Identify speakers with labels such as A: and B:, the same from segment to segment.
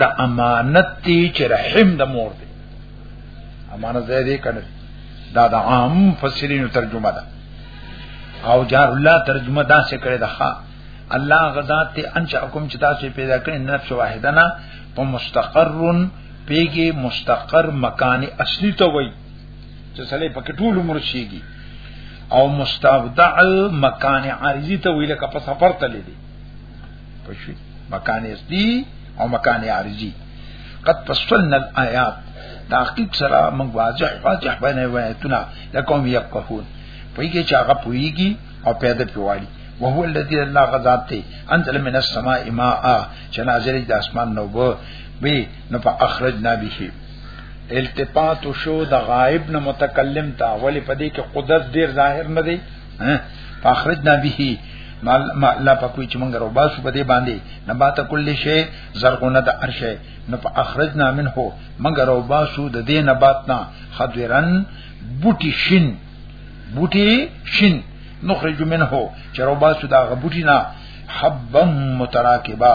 A: دا امانت دی چې رحم د مور دی امانت زه دې کنه دا د عام فسرینو ترجمه ده او جار الله ترجمه دا څه کړی ده الله غزاد ته انشاکم چې تاسو پیدا کړی نفس واحدنا په مستقر پیګه مستقر مکان اصلي ته وای چې سړی پکې ټول عمر شيږي او مستودع مکان عارضی ته ویل کا په سفر تللی دی پښې مکان اسدی او مکان عارضی قد فصلنا الآيات تحقیق سره موږ واضح واضح باندې وایتونه لکم یفقهون پویږي چې هغه پویږي او پیدا پیوالي وهو الذي الله غذاب ته انزل من السماء ماء چې نازل د اسمان نو به نو په اخرجنا به التفات شو د غائب نه متکلم تا ولی پدې کې قدرت ډیر ظاهر نه دی فاخرجنا به مال ما لا پکوي چې مونږ رو باسو په دې باندې نبات کل شی زرغونه د ارشه نو په اخرجنا منه مونږ رو باسو د دې نبات نه خضرن بوټي شین بوټي شین نخرج منه چې رو باسو دا غبوټي نه حبا متراکبا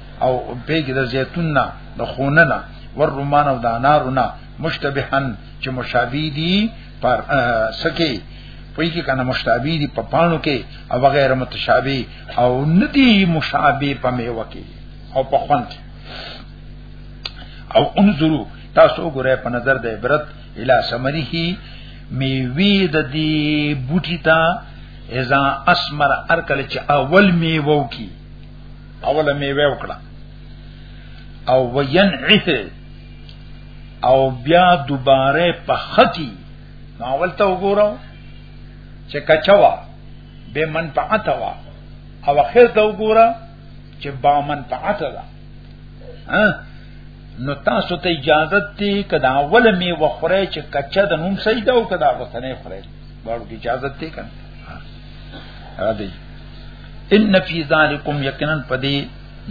A: او بیګی د زیتون نه د خونه نه ور رومان او د انار نه مشتبهن چې مشابه دي پر سکه پوی کې کنه مشابه دي په پانو کې او غیر متشابه او ندي مشابه په میوه کې او په خوان کې او انظرو تاسو ګره په نظر د عبرت اله سمریه میوی د دې بوټی ته اذا اسمر ارکل چې اول میوو کی اوله میوه وکړه او وینعث او بیا دوباره په خکی نو اول ته وګورم چې کچوا به منفعت وا او اخر ته وګورم چې با منفعت ده نو تاسو ته اجازه تی کدا اول می وخره چې کچا د نوم سیدا او کدا وسنه خره باندې اجازه تی کنه راځي ان فی ذالکم یقینا پدی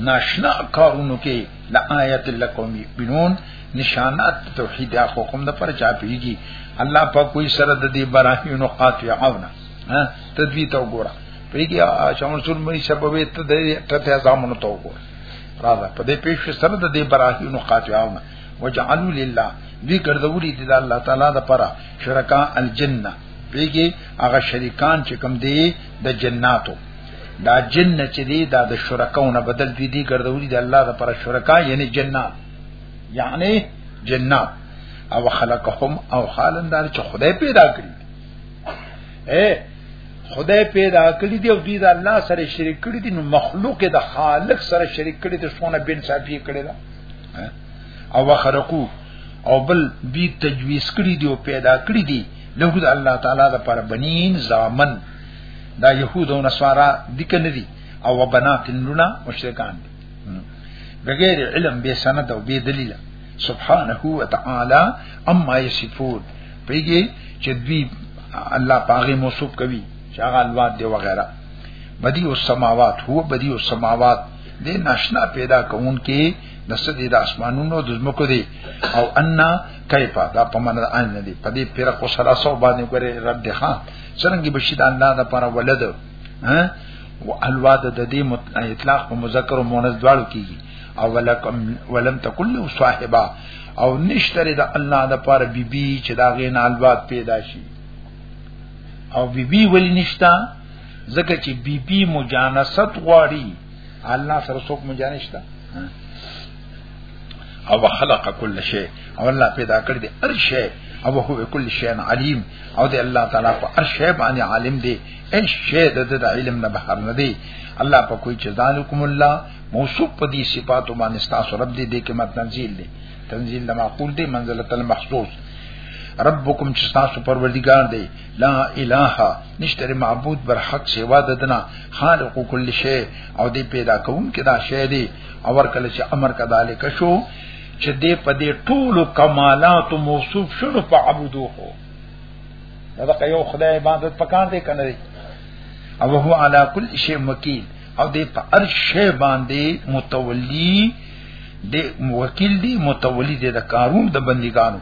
A: ناشنا کارونو کې لآیت لکم بنون نشانات توحید اخو کوم د پر چا پیږي الله په کوئی سره د دې براهینو قاطعونه ها تدوی ته وګوره پیږي شمول سول مې سبب ته د ټته ځامن ته وګوره راځه په دې پیښ سره د دې براهینو قاطعونه وجعلوا لله دې ګرځولې دي د الله تعالی د پره شرکا الجنه پیږي هغه شریکان چې کوم دی د جناتو دا جن چې دی دا د شرکاونه بدل دي دي ګرځولي د الله د پر شرکا یعنی جنات یعنی جنات او خلقهم او حالندار چې خدای پیدا کړی اے خدای پیدا کړی دی او دوی د الله سره شریک کړی دي نو مخلوق د خالق سره شریک کړی ته شونه بن صافي کړی دا او وخرقو او بل بي تجويز کړی دی او پیدا کړی دی له د الله تعالی د پر بنین زامن دا يهود او نصارا دي کنه دي او بنات لنا مشرکان دي بغیر علم به سند او به دلیل سبحانه و تعالی اما یصفون پیږي چې دوی الله پاغه موصوف کوي چې هغه الواد دی وغیرہ بدیع السماوات هو بدیع السماوات دې ناشنا پیدا کون کې د سدي د اسمانونو د زمکو دی او ان کیف دا په معنا ان نه دی په دې پیر کو سلاسو باندې ګره رد دی ها څنګه بشي د الله د پر ولد ها او الواد د دې اطلاق په مذکر او مؤنث دواړو کیږي او ولکم ولم تکل صاحبہ او نشتره د الله د پر بی بی چې دا غین الواد پیدا شي او بی بی ولی نشتا ځکه چې بی بی مجانست غواړي الله سره څوک مجانشتا او خلق کل شی او الله پیدا کړ دې هر شی او هو کل شی علیم او دې الله تعالی په هر شی باندې عالم دی هیڅ شی د دې علم نه بهر نه دی الله په کوئی چزانکم الله موصوف په دې صفاتو باندې تاسو رب دې دې کې مت تنزيل دی تنزيل د معقول دی منزله المحسوس ربکم چې تاسو پروردگار دی لا اله نشتر معبود بر حق سوا ددنا خالق کل شی او دی پیدا کون کدا شی دی او ور کله چې امر کذالک شو چې دې په دې ټولو کمالات موصوف شنو په عبودو خو دا یو خدای عبادت پکان دی کنه او هو علا کل شی مکیل او دې په هر شی باندې متولی دې وکیل دی متولی دې د کارون د بندګانو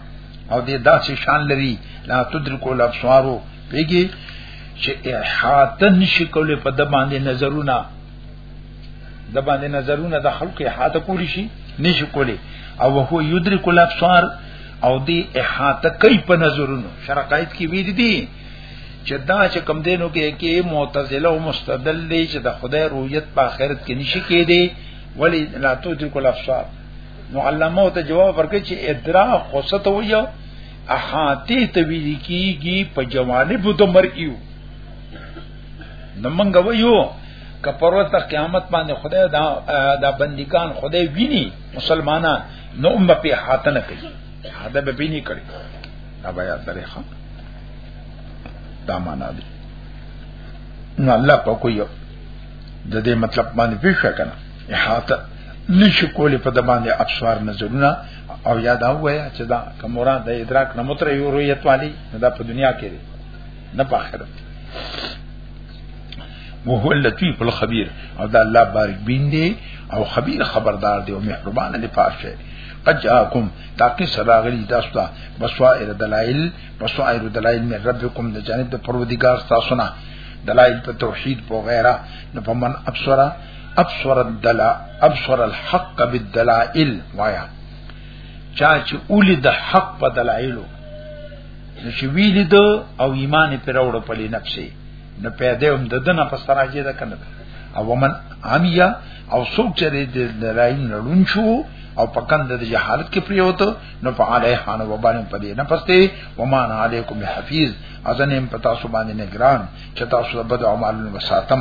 A: او دې داسې شان لري لا تدرکو الابصارو پیږي چې احاطه نشي کولای په د باندې نظرونه د باندې نظرونه د خلکو احاطه کولی شي نشي کولی او هو یدرک الابصار او دې احاطه کوي په نظرونو شرقایت کې ویل دي چې دا چې کم دینو کې کې معتزله او مستدل دي چې د خدای رؤیت په آخرت کې نشي کېدی ولی لا تدرک الابصار نو علامه ته جواب ورکړي چې ادرا قصته ویو احاتی ته ویل کیږي په جوانب د مرئیو نو مونږ ویو کپرو ته قیامت باندې خدای دا دا بندگان خدای ویني مسلمانان نو ام په احاته نه کوي دا به بینی کړی دا بیا سره ښه دا معنا دی نو الله په کوی د دې مطلب باندې پیښه کړه احاطه نشي کولی په دمانه ابصار نظرونه او یاد او وای چې دا کمورا د ادراک نه متر یو رؤیت والی دا په دنیا کې دی نه په آخرت وهو اللطیف الخبیر او دا الله بارک بین دی او خبیر خبردار دی او مهربان دی پاشه قد جاءكم تاکي سراغلی تاسو ته بصائر دلائل بصائر دلائل من ربكم د جانب د پروردگار تاسو نه دلائل په توحید په غیره نه په من ابصرا ابصر الدلا ابصر الحق بالدلائل وایا چا چې اولی د حق په دلایلو نو چې ویل د او ایمان پر وړو په لنفسي نو پیدا هم د دنه په سراجه ده کنه او ومن عمیا او څوک چې د دلایل نړون شو او پکند د جهالت کې پریوته نو په علی حان و باندې پدې نه پسته و مان علیکم حفیظ اذن پتا سو باندې نگران چتا سو بد اعمال وساتم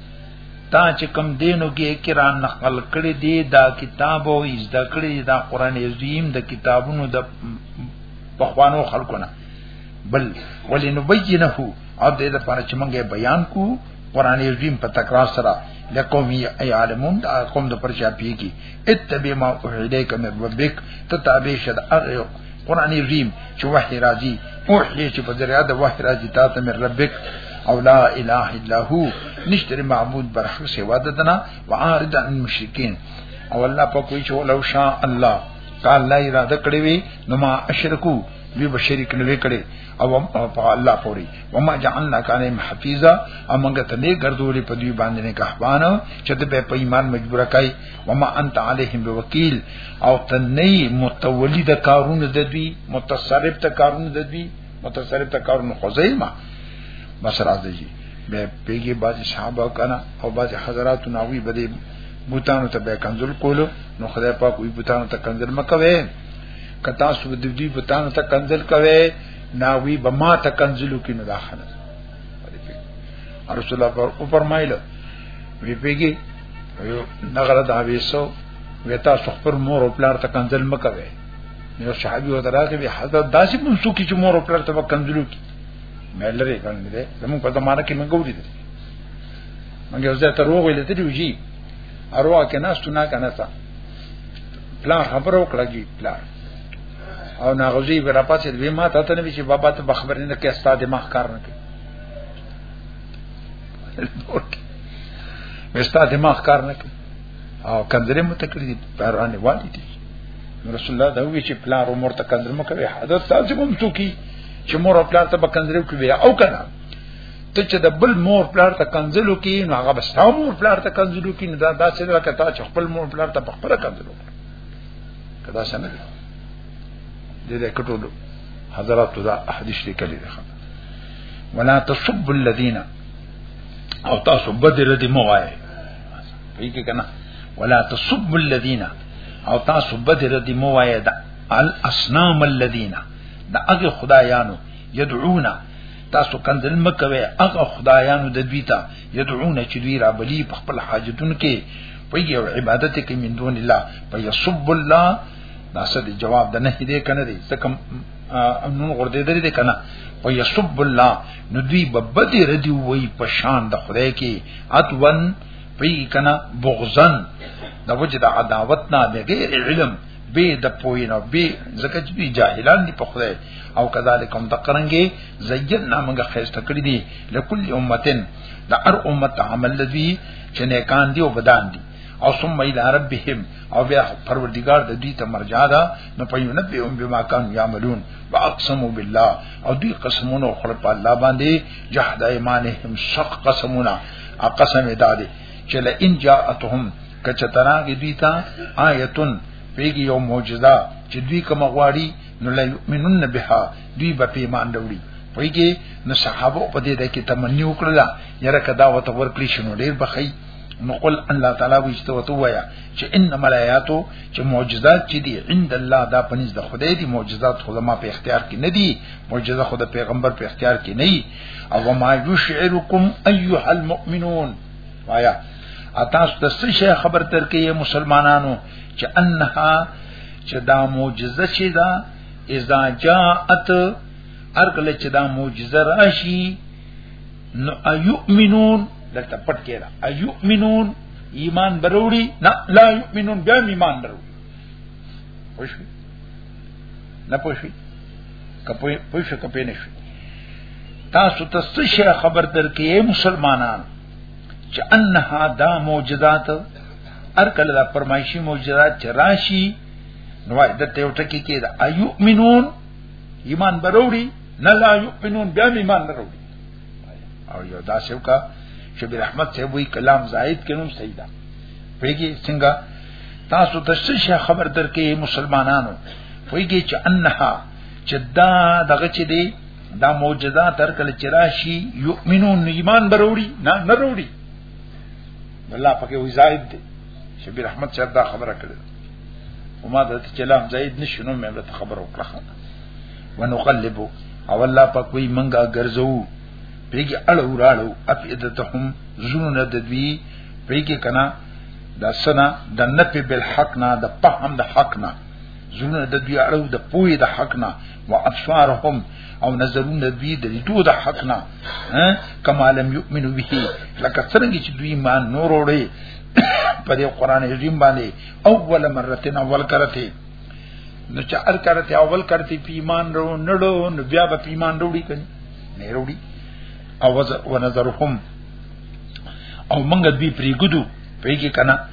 A: تا چې کم دینو کې کران نقل کړي دي دا کتاب او زده کړي دا قران عظیم د کتابونو د پخوانو خلقونه بل ولنبینه او دې لپاره چې مونږه بیان کو قران عظیم په تکرار سره لکه می علمون دا قوم د پرچا پیږي اتبع ما اوحی الیک من ربک تتابع شد اغه قران عظیم چې وحی راځي اوحی چې په ذریعہ د وحی راځي تا ته من ربک او لا اله الا هو نشتر معبود برحق سوا ددنا وعارض عن المشرکین او الله په کوئی چې ولو شاء الله قال لا اراده کړی وي نو ما اشرکو دوی به شریک نه وکړي او په الله پوری وما جعلنا کان حفیظا امغه ته نه ګرځولې په دوی باندې نه کهبان چې ته په ایمان مجبور کای وما انت علیهم بوکیل او ته نه متولی د کارونه د دوی متصرف ته کارونه د دوی متصرف ته کارونه خزیمه بس راځي به پیګي باز صحابه کنا او باز حضرات ناوی بده بوتانو ته به کنزل کولو نو خدای پاک وی بوتانو ته کنزل مکوي کتا سو د دې په تانه ته کنزل کوي ناوی به ما ته کنزلو کې نه داخله رسول الله پر او فرمایله وی پیګي نغره دا ویسو وتا سخبر مور او پلار ته کنزل مکوي نو صحابي و دراغه به حضرت داسې منسو کې چې مور او پلار ته کنزلو کې مې لري باندې ده زموږ په زمانه کې موږ ګوري دي موږ یو ځای ته روغ ویل ته دیږي اروا کې ناس تو نه کنه تا پلار خبر وکړه جی پلار او ناغزی به راپاسې دوی ما ته ته نبی چې بابا ته خبر نه کې استاد ما کار نه کوي وستا دماغ کار نه کوي او کندرې مو تکړه دي پرانه والي دي رسول الله دا وی چې پلار عمر ته کندرې مو کوي حضرت تاسو کوم څوکي چې مور او پلار ته بکندرې کوي او کنه ته چې د بل مور پلار ته کنزلو کې نو هغه بس تاسو مور پلار ته کنزلو کې نه دا داسې دا کته چې خپل مور پلار ته خپل کنزلو کدا څنګه دې دې کټو حضرات دا حدیث لیکلی دی ولا تصب الذين او تاسو بدر دې مو وایي پیګه کنه ولا تصب الذين او تاسو بدر دې مو وایي دا الاصنام الذين دا هغه خدایانو يدعونا تاسو کنزل مکوي هغه خدایانو د دوی ته يدعون چې دوی را بلی په خپل حاجتونو کې په یو عبادت کې من دون الله په یسب الله دا څه دی جواب د نه دی کنه دی ځکه نون غردې درې دی کنه په یسب الله نو دوی ببدی ردی وای په شان د خدای کې اتون پی کنه بغزن د وجه د عداوت نه بغیر علم به د پوینه به ځکه چې دوی جاهلان دي په خدای او کذالک هم تقرنګي زین نامنګه خیسته کړی دي لکل امتن د هر امت عمل لدی چې نیکان دي او بدان دي او ثم الى ربهم او بیا پروردگار د دوی ته مرجع ده نو په یو نبی هم بما کان یعملون واقسموا بالله او دوی قسمونه خپل په الله باندې جهاد ایمانهم شق قسمونه اقسم دادې چې لئن جاءتهم کچتراغی دوی تا آیتن پیگی یو موجزا چې دوی کوم غواړي نو لا یؤمنون بها دوی به پیمان وروړي پیګي نو صحابه په دې د کې تمنی وکړه یره کدا وته ورکړي شنو ډیر بخی نو قل ان الله تعالی وشته وته وایا چې ان ملایاتو چې معجزات چې دي عند الله دا پنځ د خدای دي معجزات خو ما په اختیار کې نه دي معجزه خو د پیغمبر په اختیار کې نه او ما یشعرکم ایها المؤمنون وایا اتاس د څه شي خبر تر کې مسلمانانو چې انها چې دا معجزه چې دا اذا جاءت ارګل چې دا معجزه راشي نو ايؤمنون دلته پټ کېدا ايؤمنون ایمان بروړي نه لا يؤمنون بیا ایمان درو پوښي نه پوښي کپوي پوښي کپې نه شي تاسو ته څه خبر درکې مسلمانانو چې انها دا معجزات ار کله دا فرمایشي معجزات چې راشي نو د ته ټکی کې دا ايؤمنون ایمان بروړي نه لا يؤمنون بیا ایمان نه وروړي او یو دا څه وکړه چې برحمت ته وی کلام زائد کینو سیدا پیږي څنګه تاسو د څه خبر درکې مسلمانانو پیږي چې انها چې دا دغه چې دی دا معجزه تر کله چې راشي یؤمنون ایمان بروړي نه نه وروړي الله پکې وی زائد دی شبیر احمد صاحب دا خبره کړې او ما ته چې لام زائد نشونو مې ورته خبر وکړه ونقلبو او الله پاک وی منګه ګرځو پیګه اړو راړو افیدتهم زون د دوی پیګه کنا دا سنا د نفي بالحق نه د فهم د حق نه زون د دوی اړو د پوی د حق نه وابصارهم او نظرون دوی د دوی د حق نه کما لم یؤمنو به لکه څنګه چې دوی ایمان نور وړي په دې قران عظیم باندې اول مرتين اول کرته نو چې ار کرته اول کرته په ایمان ورو نړو نو بیا به په ایمان وروړي کني نه وروړي او ونظرهم او منګ دوی پریګدو پیګه کنا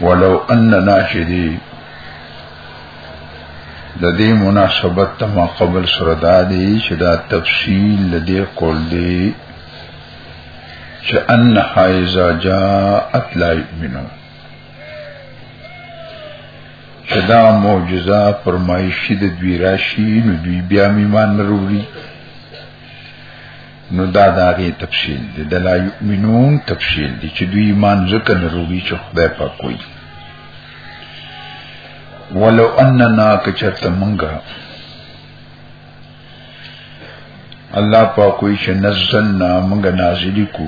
B: ولو اننا چې دی د دې مناسبت ته ما قبل سره دا دی چې دا تفصیل د دې قول دی چې ان حایزا جاءت لا یمنو چې دا معجزه فرمایشي د دوی راشي نو دوی بیا میمان وروړي نو دا داغه تفصیل دی د لا یؤمنون تفصیل دی چې دوی ایمان ځکه نه وروړي چې خدای په کوی ولو اننا کچرت منګه الله په کوی چې نزلنا منګه نازلی کو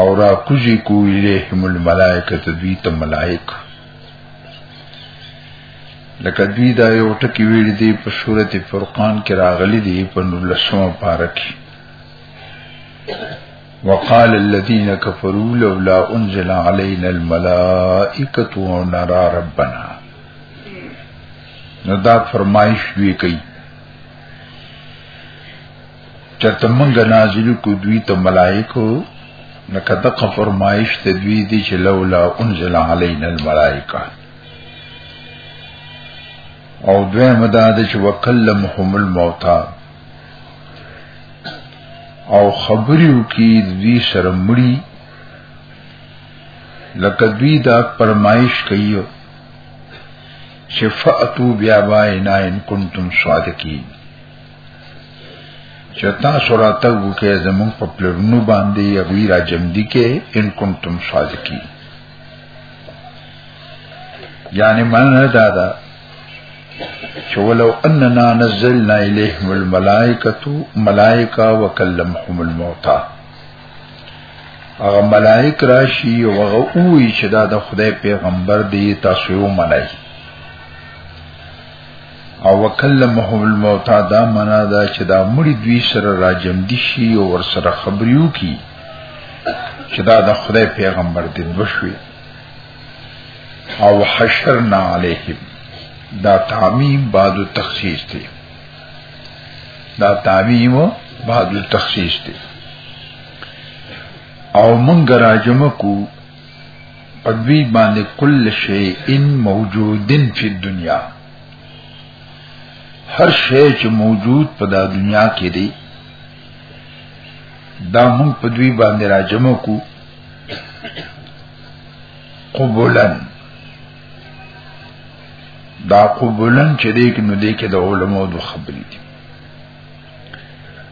B: او را کوزی کو الیهم الملائکه دوی ته ملائکه لکه دوی دا یو ټکی ویل دی په سورته فرقان کې راغلی دی په نولسمه پاره کې وقال الذين كفروا لولا انزل علينا الملائكه ونرى ربنا نو دا فرمایش وی کوي چرته مونږ نازل کو دوی ته ملائکو لکه دغه فرمایش ته دوی دي چې لولا انزل علينا الملائکه او دوی مداد چې وکلمهم الموتى او خبرو کې دوی سره مړي لکه دوی دا فرمایش کوي شفاعتو بیا باینا ان کنتم صادقین چې تاسو راته وکړئ زمون په پلرونو باندې ابي را جمدي کې ان کنتم صادقي یعنی معنی دا ده چې ولو اننا نزلنا الیهم الملائکه ملائکه وکلمهم الموتى هغه ملائک راشي او هغه وی چې دا د خدای پیغمبر دی تاسو یې ومنئ او وکلمه الموتى دا معنا دا چې دا مړي دوی سره راجم دي شي او ور سره خبريو کی چې دا د خدای پیغمبر دی وشوي او حشرنا علیهم دا تعمیم بعد تخصیص دی دا تعمیم بعد تخصیص دی او منګ راجم کو پدوی باندې کل شی ان موجودن فی الدنیا هر شی چې موجود په دا دنیا کې دی دا مونږ په دوی باندې راجم کو قبولن دا قبولن چې دې کې نو دې کې د علماو د خبرې دي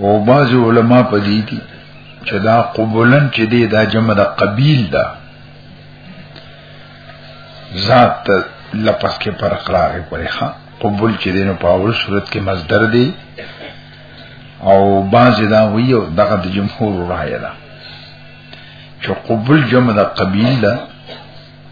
B: او بعض علما په دې دي چې دا قبولن چې دی دا جمع د قبیل ده ذات لپس کې پر اقرار کوي ها قبول چې دینو په اول صورت کې مصدر دی او بعض دا وی او دغه د جمهور رائے ده چې قبول جمع د قبیل ده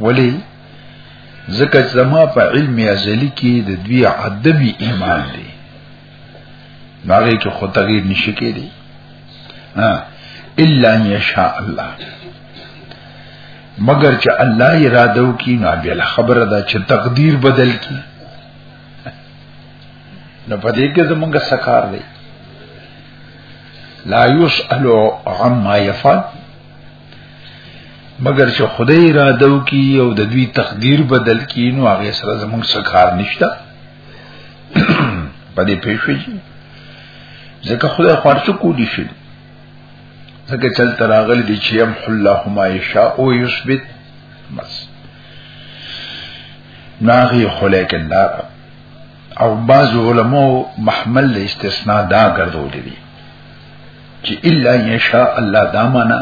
B: ولی ځکه چې زما په علم ازلی کې د دوی عدمی ایمان دی ناغه کې خو تغیر نشي کېدی ها الا ان یشاء الله مگر چې الله اراده وکي نو بیا خبره ده چې تقدیر بدل کی نو پدې کې زمونږه سکار دی لا یسألو عما یفعل مګر چې خدای اراده وکي او د دوی تقدیر بدل کړي نو هغه سره زموږ څه کار نشته په دې پېښې ځکه خدای خارڅ کولی شي ځکه چل تراغل دي چې هم الله ما یشاء او یثبت بس ناغي خلق الله او بعض علماء محمل استثناء دا ګرځولې دي چې الا یشاء الله دا معنا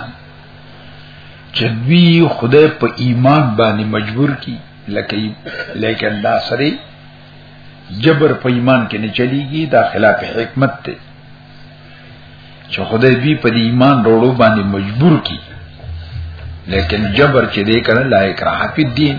B: چې دوی خدای په ایمان باندې مجبور کی لکه لیکن دا سره جبر په ایمان کې نه چلیږي دا خلاف حکمت دی چې خدای دوی په ایمان وروړو باندې مجبور کی لیکن جبر چې دې کړه لایق راحت دین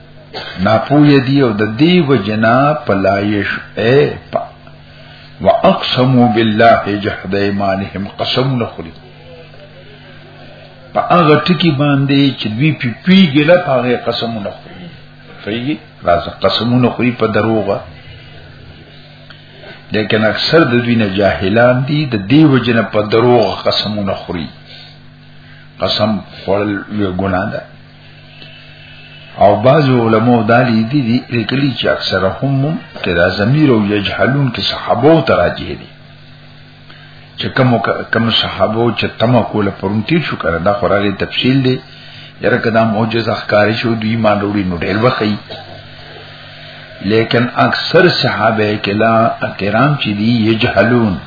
B: ناپوی دی او د دی وجنا پلایش اے پا واقسموا بالله جهد ایمانهم قسم نخری په هغه ټکی باندې چې دوی پی پیګل په هغه قسم نخری فیږي راز قسم نخری په دروغه لیکن اکثر د دوی نه جاهلان دي د دی وجنا په دروغه قسم نخری قسم خورل یو ګناه ده او بعض علماء دا لیدي دي لیکلي چې اکثره هم کې دا ضمیر او یجهلون کې صحابه او تراجه دي چې کوم کوم صحابه چې تم کوله پرونتی شو کړه دا خورالي تفصیل دی یره کدا معجزه ښکاری شو دوی ما وروړي نو ډېر وخی لیکن اکثر صحابه کلا کرام چې دي یجهلون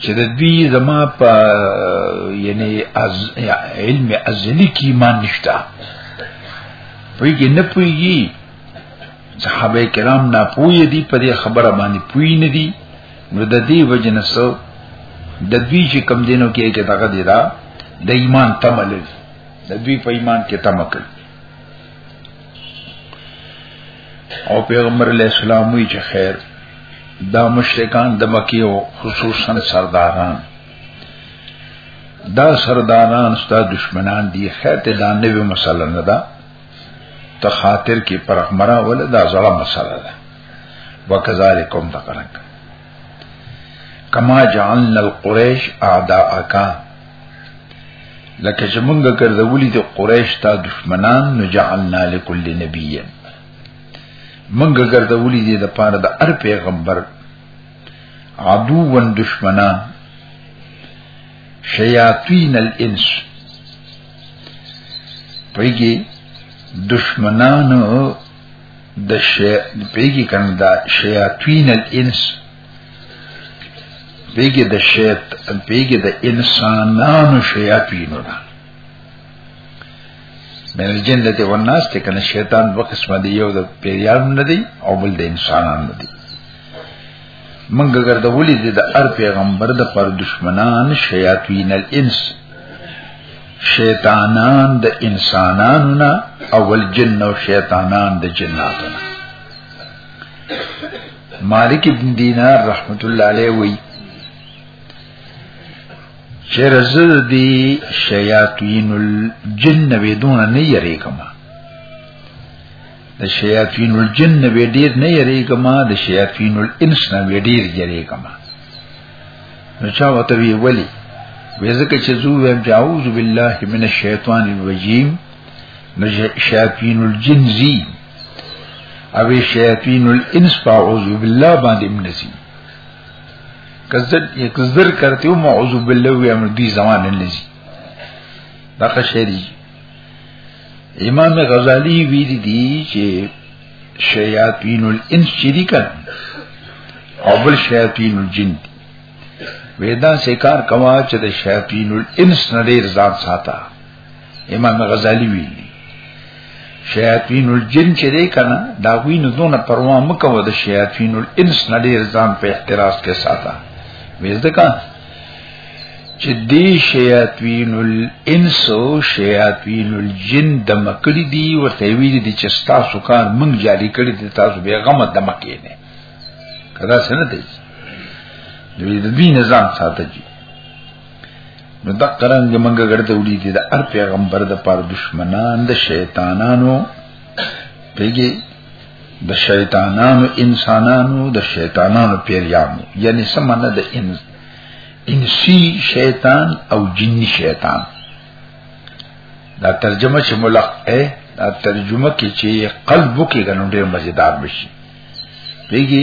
B: چې د دوی زما په یعنی از علم ازلی کې ایمان نشته پویږي نه پویږي صحابه کرام نه پوی دي په دې خبره باندې پوی نه دي نو د دې وجنسو د دوی چې کم دینو کې کې دغه دی دا د ایمان تمل د دوی په ایمان کې تمکل او پیغمبر علیہ السلام وی چې خیر دا مشرکان د مکی او خصوصا سرداران دا سرداران ستا دشمنان دی خیر ته دا نوې مسله نه ده ته خاطر کې پر احمرا ول دا زړه مسله ده وکذالکم تقرک کما جعلنا القریش اعداءک لکه چې مونږ ګرځولې دي قریش ته دشمنان نو جعلنا لكل نبی مونږ ګرځولې دي د پاره د هر پیغمبر عدو ون دشمنان شیاطین الانس پېږي دشمنان د شی پیګی کنه دا شیاطین الانس پیګی د شیط پیګی د انسانانو شیاطین دا من الجنه والناس ته کنه شیطان دوه قسمه دی یو د پیریان نه دی او بل د انسانانو دی منګه ګرځولې دي د ار پیغمبر د پر دشمنان شیاطین الانس شیطانان د انسانانو نه او الجن او شیطانان د جناتو نه مالک ابن دینار رحمت الله علیه وی چې رزد دی شیاطین الجن بدون نه یریکما د شیاطین الجن نه ډیر نه یریګم د شیاطین الانس نه ډیر یریګم نو چا وته وی ولی وزکه چې زو ویم چې اعوذ بالله من الشیطان الرجیم نو شیاطین الجن زی او شیاطین الانس اعوذ بالله باندې منسی کزر یک زر کرتے ہو معوذ بالله وی امر دی زمان نزی دا قشری امام غزالی ویلی دی چې شیاطین الانس شریکا او بل شیاطین الجن وېدا سکار کوا چې د شیاطین الانس نه ډیر ځان ساته امام غزالی ویلی شیاطین الجن چې دی کنه دا وی نه دونه پروا مکو د شیاطین الانس نه ډیر ځان په احتراز کې ساته وېدا کا چې دی شیاطین الانس او شیاطین الجن د مکړی دی ورته ویل دي چې تاسو کار مونږ جاری کړی دي تاسو به غم د مکې نه کدا څنګه دی دوی د دې نظام ساته جی نو دا قران دې مونږ ګرځولې دي د هر پیغمبر د پاره دشمنان د شیطانانو پیږي د شیطانانو انسانانو د شیطانانو پیریانو یعنی سمانه د انس انسی شیطان او جنی شیطان دا ترجمه چې ملق اے دا ترجمه کې چې قلب کې غنډه مزیدار بشي پیږي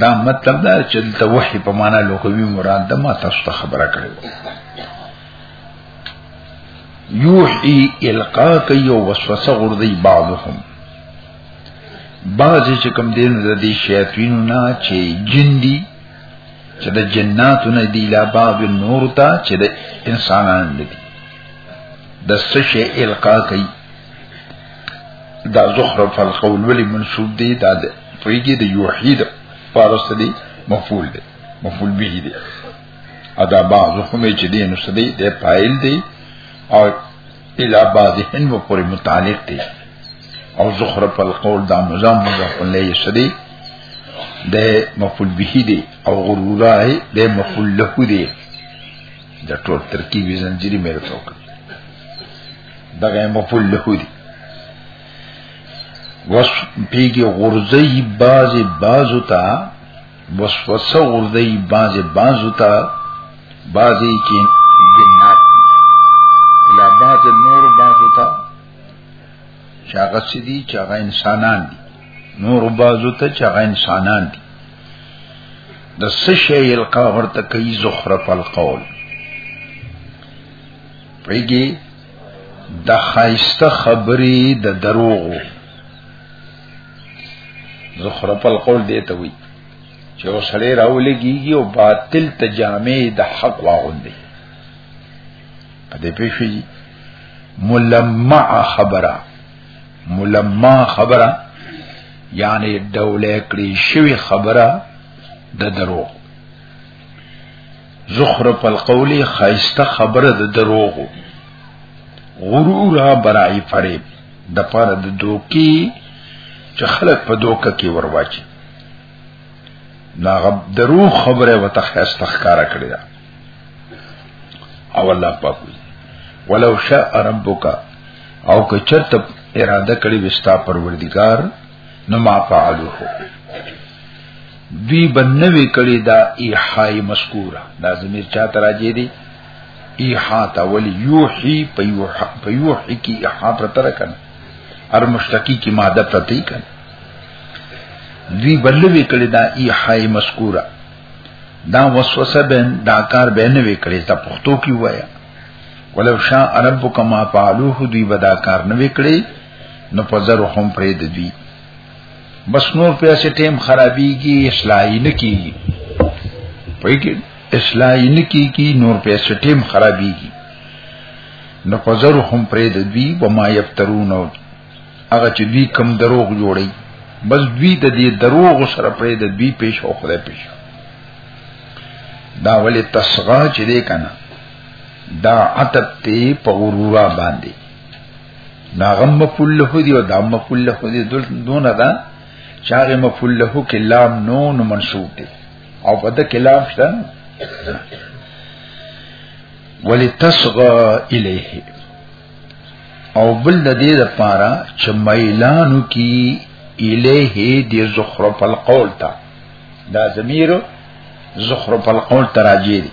B: دا مطلب دا چې د وحي په معنا لغوي مراد د ما تاسو ته خبره کړو یوحي القا کوي او وسوسه غردي بعضهم بعض چې کوم دین د دې شیاطین نه چې جن دي چې د جناتو نه دی لا باب نور ته چې د انسانانو نه دي د سشي القا کوي دا زخرف القول ولی منصوب دی دا پویږي د یوحید فارس دی مفعول دی مفعول به دی ادا بعض هم چې دی نو سدی د فاعل دی او الا بعضهن و پر متعلق دی او زخرف القول دا مزام مضاف الیه سدی د مفعول به دی او غرورا د مفعول له دی د ټول ترکیبی زنجیری مې راټوکل دغه مفعول له دی وس پیګي غرزي باز بازو تا وسوسه غرزي باز بازو تا بازي کې جنات لا باز نور بازو تا چاغه سدي چاغه انسانان دي نور بازو ته چاغه انسانان دي د سشي القا ورته کوي زخرف القول پیګي د خایسته خبرې د دروغو زخرف القول دی ته وی چې وسړی راولېږي او باطل ته جامع د حق واغوندي په دې پیښې ملمع خبره ملمع خبره یعنی دوله کړی شوی خبره د دروغ زخرف القول خایسته خبره د دروغ غرور برای فریب د پاره د دوکي چې خلک په دوکه کې ورواچي نا غب درو خبره وته خایسته ښکارا کړی دا او الله پاک ولو شاء ربک او که چرته اراده کړی وستا پروردگار نو ما فعلوه دوی بنوي کړي دا ایحای مذکوره دا زمير چا تراجه دي ایحا تا ولی یوحی په یوحا په یوحی کی ایحا پر تر کنه هر مشتقی کی ماده پرتی کنه دوی بنوي کړي دا ایحای مذکوره دا وسوسه بین دا کار بنوي کړي تا پښتو کی وایا ولو شاء ربک ما فعلوه دوی بدا کار نه وکړي نو په زر هم پرې د دوی بس نور پیسې ټیم خرابېږي اصلاحي نه کیږي پوي کې اصلاحي نه کیږي نور پیسې ټیم خرابېږي نو په زر هم پرې د دوی و ما یفترون او هغه چې دوی کم دروغ جوړي بس دوی د دې دروغ سره پرې د دوی پیش او خدای پیش دا ولې تصغا چې دې کنه دا عتب ته په غرورا باندې ناغم مفعول له دی او دا مفعول له دی دون دا چاغه مفعول له کې لام نون منصوب دی او په د کلام شته ولتصغى الیه او بل د دې لپاره چې ميلانو کی الیه د زخرف القول تا دا ضمیر زخرف القول تراجی دی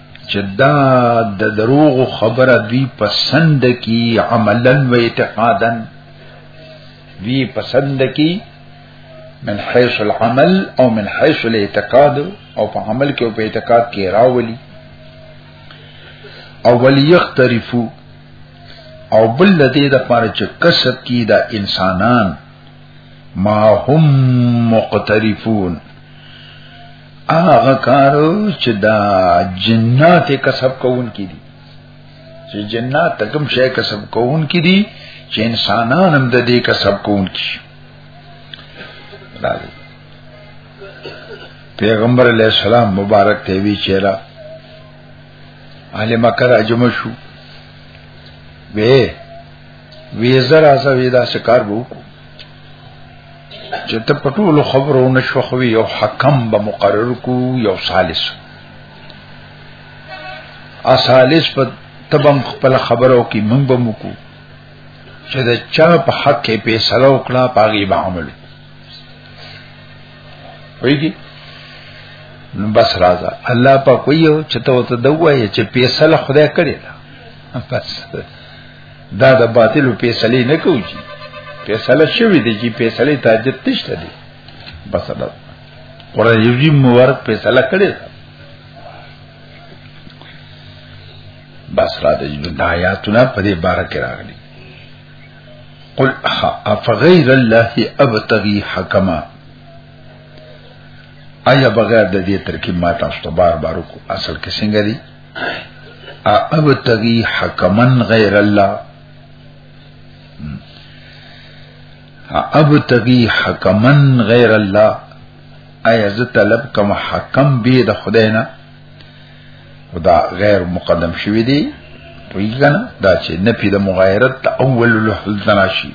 B: چې دا د دروغ خبره دوی پسند کی عملا و اعتقادا دوی پسند کی من حيث العمل او من حيث الاعتقاد او په عمل کې او په اعتقاد کې راولي او وليخترفو او بل لدې د پاره چې کسب کی دا انسانان ما هم مقترفون هغه کارو چې دا جنات کسب کوون کې دي چې جنات تکم شي کسب کوون کې دي چې انسانان هم د دې کسب کوون کې راځي پیغمبر علیہ السلام مبارک ته وی چیرې اهل مکه راجم شو وی وی زرا سویدا شکار وو چې ته په ټولو خبرو نشو خو یو حکم به مقرر کو یو ثالث ا ثالث په تبم خپل خبرو کې مونږ به مکو چې دا چا په حق کې فیصله وکړه پاغي به عمل ویږي نو بس راځه الله په کویو چې ته ته دوه چې فیصله خدای کړی دا بس دا د باطل په فیصله نه کوي فیصله شوی دی چې فیصله ته حاجت نشته دی بس دا قرآن یوزیم مبارک فیصله کړی ده بس را دی د آیاتونه په دې بار کې راغلي قل افغیر الله ابتغي حکما آیا بغیر د دې ترکیب ما تاسو ته بار بار کو اصل کې څنګه دی اب تغي حکمن غیر الله اب تغي حکمن غیر الله ایا زه طلب کوم حکم به د خدای نه خدا غیر مقدم شوی دی ویګنه دا چې نفي د مغایرت ته اول لحظه تناشي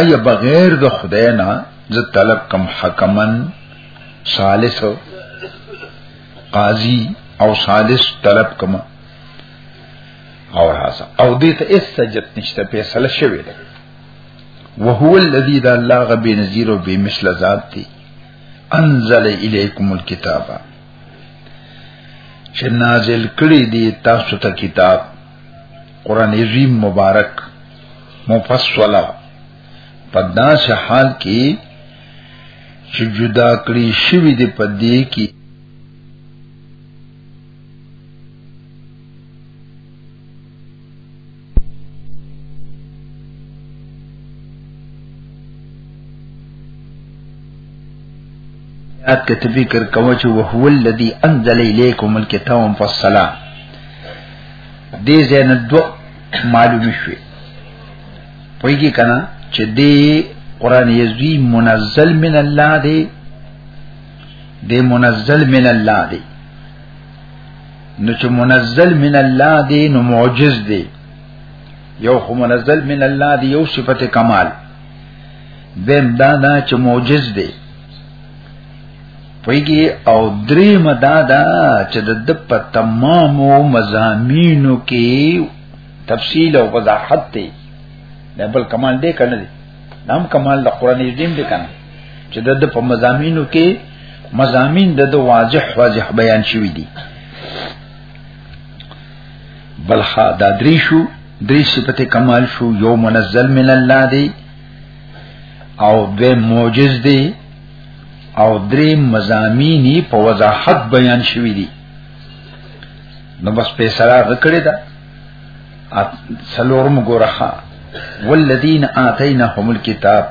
B: ایا بغیر د خدای نه زه طلب کوم حکمن ثالث قاضي او سالس طلب کما او راځه او دې ته اس سجت نشته فیصله شوی ده وهو الذي ذا الله غبي نذير او به مثل ذات دي انزل اليكم الكتاب چې نازل کړی دی تاسو ته کتاب قران عظیم مبارک مفصلا په داس حال کې چې جدا کړی شوی دی په دې کې آیات کې ته فکر کوو چې وهو الذی انزل الیکم الکتاب مفصلا دې زنه دو معلوم شوي پویږي کنه چې دی قران یزوی منزل من الله دی دی منزل من الله دی نو چې منزل من الله دی نو معجز دی یو خو منزل من الله دی یو صفت کمال دیم دا دا چې معجز دی پویږي او درې مدا دا چې د په تمامو مزامینو کې تفصیل او وضاحت دی دا بل کمال دی کنه دی نام کمال د قران عظیم دی کنه چې د په مزامینو کې مزامین د واضح واضح بیان شوی دی بلخا دا درې شو درې صفت کمال شو یو منزل من الله دی او دوی معجز دی او درې مزامینی په وضاحت بیان شوی دی نو بس په سره غکړه دا سلورم ګورخه والذین آتیناهم الكتاب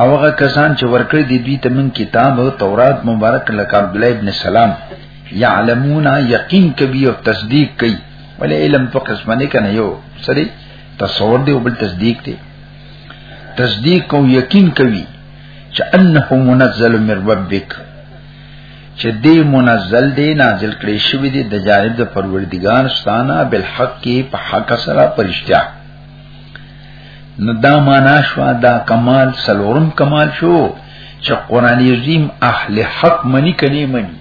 B: او هغه کسان چې ورکړي دي دوی ته من کتاب او تورات مبارک لکه عبد الله ابن سلام یعلمون یقین کوي او تصدیق کوي ولې علم په قسمه نه کنه یو سری تصور دی او بل تصدیق دی تصدیق او یقین کوي چې انه منزل من ربک چې دی منزل دی نازل کړي شوی دی د جانب د پروردگار ستانه بالحق کې په حق سره پرشتیا نو دا معنا شو دا کمال سلورم کمال شو چې قران عظیم اهل حق منی کني منی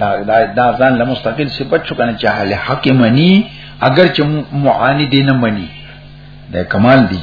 B: دا دا دا ځان له مستقل صفت شو کنه چې اهل حق منی اگر چې معاند نه منی دا کمال دی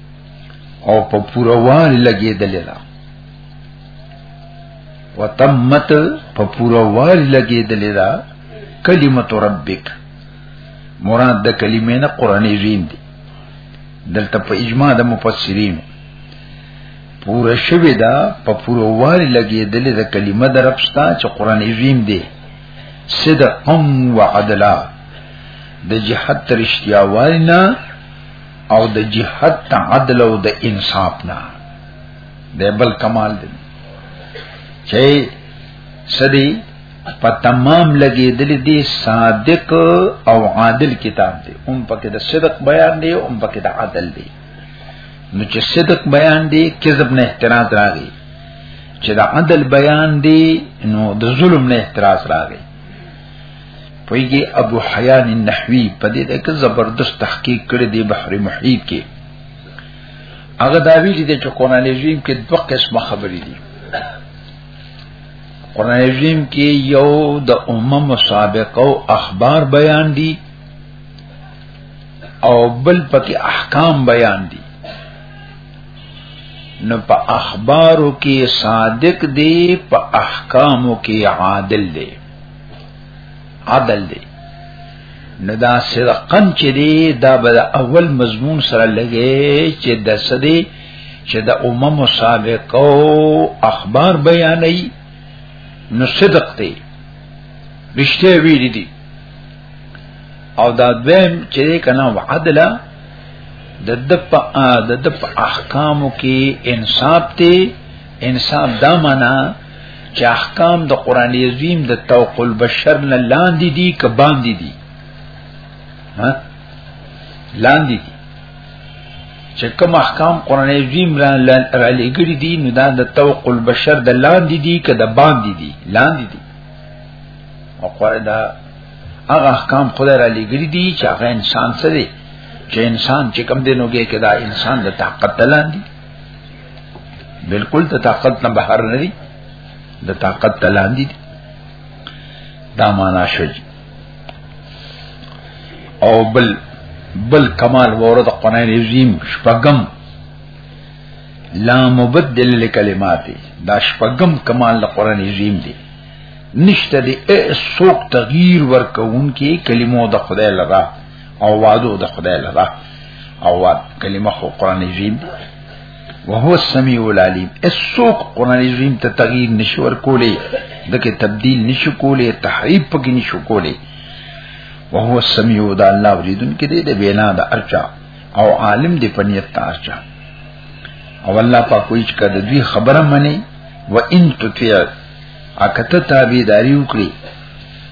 B: او په پوروان لګیدل لا وتمت په پوروان لګیدل لا کلمت ربک مراد د کلمې نه قرآنی زین دی دلته په اجماع د مفسرین پورا شوی دا په پورا واری لګی دلی دا کلمه در اپستا چې قرآن عظیم دی صدقم و عدلا د جهت رشتیاوالی نه او د جهاد ته عدل او د انصاف نه د بل کمال دی چې سدي په تمام لګي دلی دی صادق او عادل کتاب دی اون پکې د صدق بیان دی اون پکې د عادل دی نو چې صدق بیان دی کذب نه احتراز راغی چې د عدل بیان دی نو د ظلم نه احتراز راغی پویږي ابو حیان النحوی په دې ده کې زبردست تحقیق کړی دی بحر محیط کې هغه دا ویلي دی چې قران عظیم کې دوه قسمه خبرې دي قران عظیم کې یو د امم سابقه او اخبار بیان دي او بل پکې احکام بیان دي نو په اخبارو کې صادق دی په احکامو کې عادل دی عدل دی نو دا صدقن چې دی دا به اول مضمون سره لګي چې د سدي چې د امم سابقو اخبار بیانې نو صدق دی رشته ویل دي او دا دویم چې کنا وعدلا د د په احکامو کې انصاف ته انصاف دا معنا چې احکام د قران عظیم د توق البشر نه لاندې دي که باندې دي ها لاندې دي چې کوم احکام قران عظیم را لګړي دي نو دا د توق البشر د لاندې دي که د باندې دي لاندې دي او قران دا هغه احکام خدای را لګړي دي چې هغه انسان سره چې انسان چې کم دینوږي کې دا انسان د طاقت لاندې بالکل ته طاقت نه بهر نه دي د طاقت تلاندې دي دا معنا شوی او بل بل کمال ورته قرآن عظیم شپغم لا مبدل لکلمات دا شپغم کمال د قرآن عظیم دی نشته دی ای سوک تغییر ورکون کې کلمو د خدای لرا او وعدو د خدای لرا او وعد کلمه خو قران عظیم وهو السميع العليم السوق قران عظیم ته تغییر نشور کولی دغه تبديل نشو کولی تحریف پکې نشو کولی وهو السميع د الله اوریدون کې دی د وینا د ارچا او عالم دی پنیت ته ارچا او الله په کوئی چې کده دوی خبره منی و ان تطیع اکته تابعداري وکړي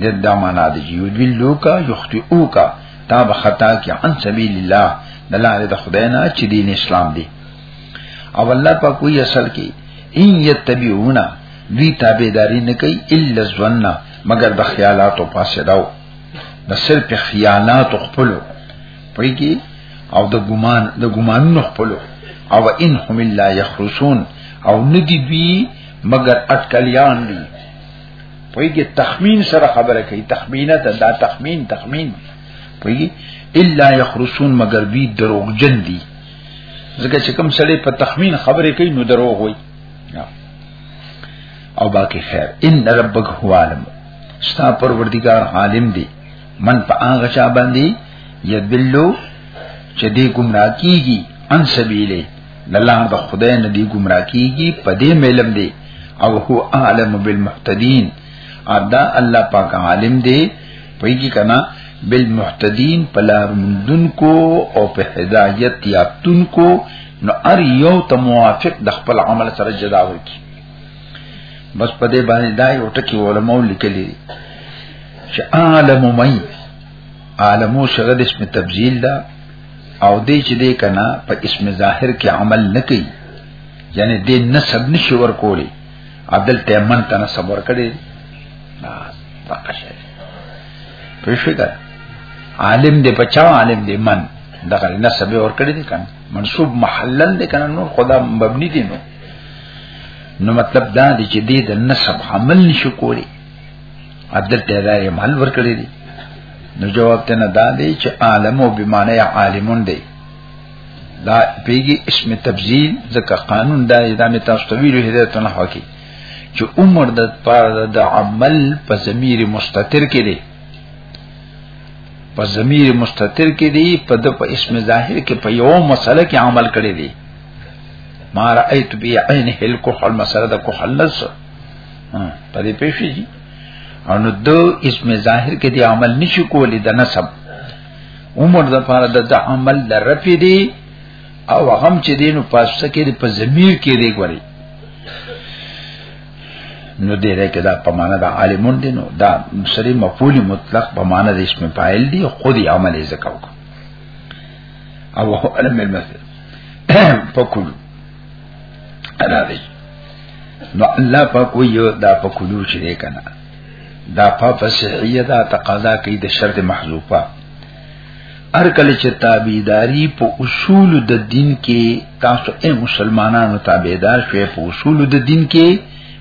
B: د دا معنا د یو دی لوکا یختی اوکا تا به خطا کی عن سبیل الله د لارې د خدای نه چې دین اسلام دی او الله په کوئی اصل کې ان یتبعونا دوی تابعداري نه کوي الا ظن مگر د خیالات او پاسداو د صرف خیالات خپلو پېږي او د ګمان د ګمانونو خپلو او ان هم الا یخرسون او ندی دوی مگر اټکلیان دي پویږي تخمین سره خبره کوي تخمینه ته دا تخمین تخمین پویږي الا یخرسون مگر دوی دروغجن دي ځکه چې کوم سړی په تخمین خبره کوي نو دروغ وي او باقی خیر ان ربک هو عالم ستا پروردگار عالم دی من په هغه چا باندې یدلو چې دې گمراه کیږي ان سبیله الله د خدای نه دی گمراه کیږي په دې ملم دی او هو عالم بالمحتدین ادا الله پاک عالم دی پېږي کنا بالمحتدین پلار مندن کو او په هدایت یافتون کو نو ار یو ته موافق د خپل عمل سره جدا ورکی بس په دې باندې دا یو ټکی علماء لیکلي چې عالم مې عالمو شغل اسم تبذیل ده او دې چې دې کنا په اسم ظاهر کې عمل نه کوي یعنی دې نسب نشي ور کولی عدل ته من ته نسب ور کړي دغه شی پښګه عالم دې بچاو عالم دې من دغه نسب ور کړی دي کنه منصوب محلن دې کنه نو خدا مبني دي نو نو مطلب دا دی چې دې د نسب عمل نشو کولی عبدل تعالی یې مال ورکړي دي نو جواب ته نه دا دی چې عالم او بمانه عالمون دی دا پیږي اسم تبذیل ځکه قانون دا دا می تاسو ته ویلو هدایت نه حقي چې عمر د پاره د عمل په ضمیر مستتر کې دی په ضمیر مستتر کې دی په د په اسم ظاهر کې په یو مسله کې عمل کړی دی ما رأيت بي عين هل كحل مسره د كحل په دې پېښې دي او نو دو اسم ظاهر کې دی عمل نشي کولی د نسب عمر د پاره د عمل د رفی دی او غم چې دینو پاسته کې په ضمیر کې دی ګوري نو دې راکې دا په معنا د عالمون دی نو دا سری مفعول مطلق په معنا د اسم فاعل دی خودي عمل یې زکاو او هو علم المثل فکل راځي نو الله په کوی دا په کلو چې دی کنه دا په فصحیه دا تقاضا کوي د شرط محذوفه هر کله چې تابعداري په اصول د دین کې تاسو اے مسلمانانو تابعدار شئ په اصول د دین کې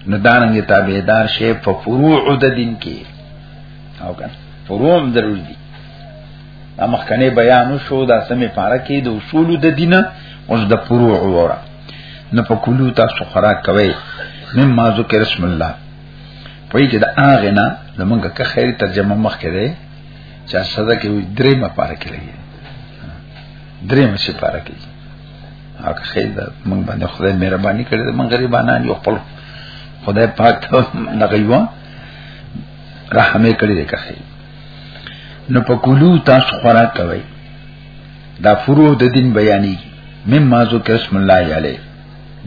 B: نو دانګه تابعدار شئ په فروع د دین کې او کنه فروع هم ضروري دي دا مخکنه بیان شو دا سمې پاره کې د اصول د دینه اوس د فروع وره نه په کلو تاسو خوراک کوي مما ذکر اسم الله پوی کې دا هغه نه زمونږه که خیر ترجمه مخ کې ده چې صدا کې درې ما پاره کې لګي درې مې سي پاره کې هغه خیر دا مونږ باندې خدای مهرباني کړې مونږ غریبانان یو خپل خدای پاک ته نغیوا رحمه کړی دی که خیر نو په کلو تاسو خوراک کوئ دا فرو د دین بیانې مم ما ذکر اسم الله علی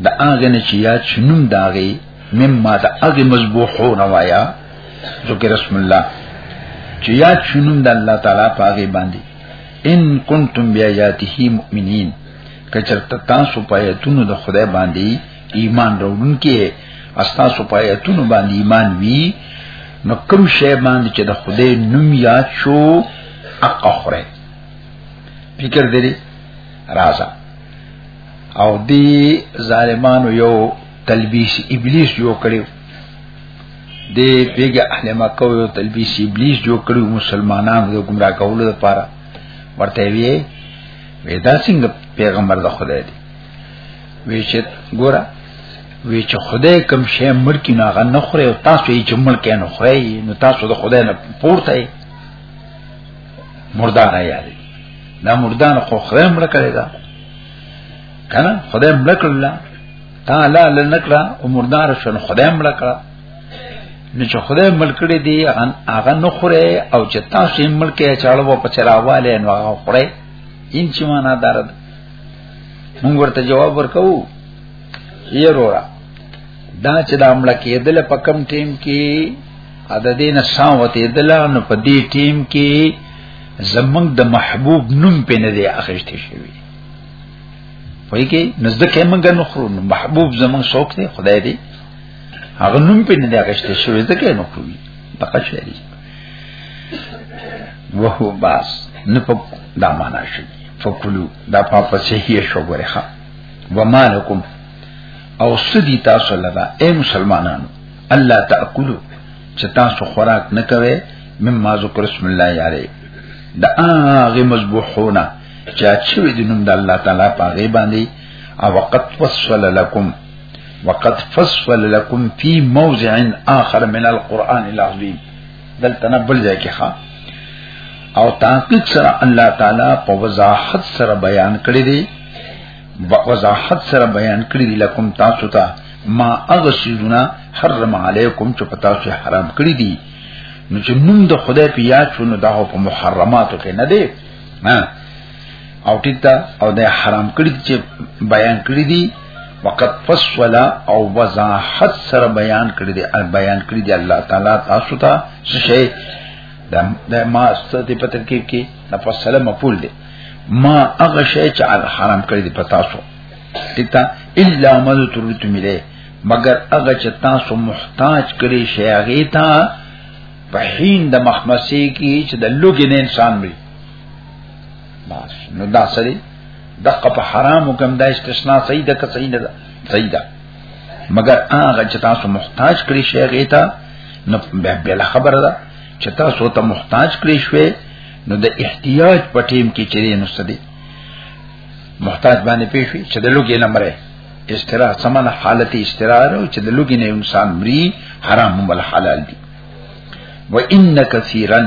B: دا هغه نه چې یاد شنوم داغه مم ما دا هغه مذبوحو نوایا ذکر اسم الله چې یاد شنوم د الله تعالی پاګه باندې ان کنتم بیااته مؤمنین کچرت تاسو پایتونو د خدای باندې ایمان راوړونکي استاسو په آیاتونو باندې ایمان وی نو کوم شی باندې چې د خدای نوم یاد شو حق اخره فکر دې راځه او دی ظالمانو یو تلبیس ابلیس یو کړو دی بیګه اهل مکه یو تلبیس ابلیس یو کړو مسلمانانو د گمراه کولو لپاره ورته وی ودا څنګه پیغمبر د خدای دی وی چې ګوره وی چې خدای کوم شی ملکی نه غن نه خوري او تاسو یې چې ملکی نه خوري نو تاسو د خدای نه پورته یې مردار یاد دا مردان خو خدای مړ کړی دا کنه خدای مړ کړل تعالی لنکړه او مردار شون خدای مړ کړه نو چې خدای مړ کړی دی هغه نه خوري او چې تاسو یې ملکی چاړو په چراواله نو هغه خوري ان چې معنا دار ده موږ ورته جواب ورکو یې رورا دا چې د امړه کېدل په کم ټیم کې عددین ساوته دل نو په دې ټیم کې زمنګ د محبوب نوم په نه دی اخیشته شوی وای کې نزدکه موږ نو خرو محبوب زمنګ شوق دی خدای دی هغه نوم په نه دی اخیشته شوی ځکه نو خو وی دغه شی وهو باس نه په دا معنا شي فکلو دا په فصحیه شو ورخه ومالکم او سدی تاسو لدا اے مسلمانانو الله تاکلوا چې تاسو خوراک نه کوي مما ذکر اسم الله علیه دا هغه مذبوحونه چې چې د نوم د الله تعالی په غیبه باندې او وقت فصل لكم وقد فصل لكم في موضع آخر من القرآن العظيم دل تنبل ځای کې ښا او تحقیق سره الله تعالی په وضاحت سره بیان کړی دی وضاحت سره بیان کړی دی لکم تاسو ته ما اغسیدنا حرم علیکم چې پتا سو حرام کړی دی نو چې نوم د خدای په یاد شونه دا په محرماتو کې نه دی ها او ټیک دا او د حرام کړی چې بیان کړی دی وقد فصل او وضاحت سره بیان کړی دی بیان کړی دی الله تعالی تاسو ته څه شی د ما ست په ترکیب کې نفصله مقبول دی ما هغه شی چې حرام کړی دی په تاسو ټیک دا الا ما ترتم ملي مگر هغه چې تاسو محتاج کړی شی هغه ته په هین د مخمسي کې چې د لوګین انسان وي بس نو دا سری دغه په حرام کوم دا استثناء صحیح ده که صحیح نه ده صحیح ده مگر هغه چې تاسو محتاج کړی شی غیتا نو بل خبره ده چې تاسو ته محتاج کړی شوی نو د احتیاج په ټیم کې چیرې نو سدي محتاج باندې پیښوي چې د لوګي نه مره استرا سمن حالت استرا او چې د لوګي نه انسان مري حرام ول حلال دي و ان کثیرن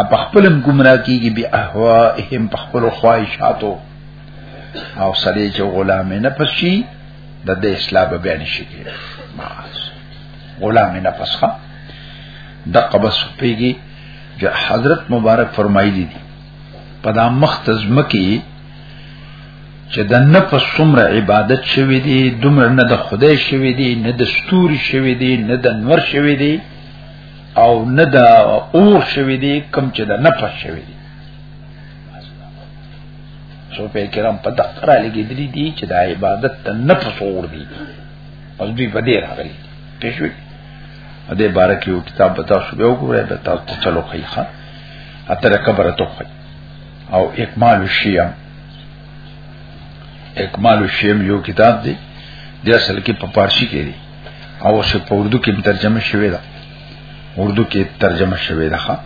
B: اپ خپلم گمراه کیږي بیا احوائهم په خپل خواهشاتو او سړی چې غلام نه پسشي د دې اسلام به نشي کېږي بس غلام نه پسخه د قبس پیږي چې حضرت مبارک فرمایلی دي په دا مختزم کې چې د نفس څومره عبادت شوی دی دومره نه د خدای شوی دی نه د ستوري شوی دی نه د نور شوی دی او نه د اور شوی دی کم چې د نفس شوی دی صوفه کرام په دقه را لګېدلې دي چې د عبادت ته نفس اور دی او دوی په دې راغلي پېښوي ا دې بارک یو کتاب به تاسو به وګورئ به تاسو ته چلو خیخه اتر کبره ته خو او اکمال الشیعه اکمال الشیعه یو کتاب دی د اصل کې په پارسی کې دی او چې په اردو کې ترجمه شوې ده اردو کې ترجمه شوې ده ښا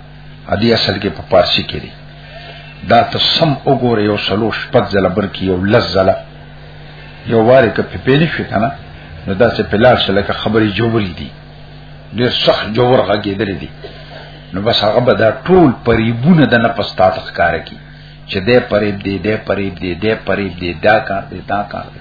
B: ادي اصل کې په پارسی کې دي دا ته سم وګوره یو سلو شپږ ځله بر کې یو لز ځله یو واره کې په پیل شو کنه نو دا چې پلار سره کې خبرې جوړې دي ډېر سخت جوړ غږېدلې دي نو بس هغه به دا ټول پریبونه د نه پستا تخکار کی چې دې پریب دې دې پریب دې دې پریب دې دا کار دې دا کار دې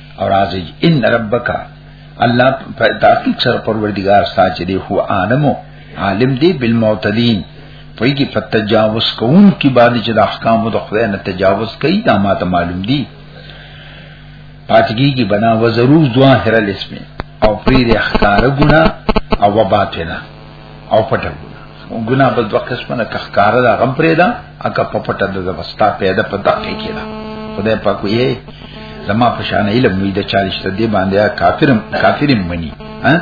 B: او راځي ان ربک الله په تحقیق سره پروردگار ساج دی هو عالمو عالم دی بالمعتدین پوی کی فتجاوز کون کی بعد چې د احکام د خدای نه تجاوز کوي دا ماته معلوم دی پاتګي کی بنا و ضرور ظاهر الاسم او پری د احکار ګنا او باطنه او پټه ګنا ګنا په دوه قسمه نه کخکار دا غم پرې دا اګه په پټه د وستا پیدا په دقه کې دا خدای پاک یې زما په شان علم نو د چالش ته دی باندې کافرم کافرم مني ها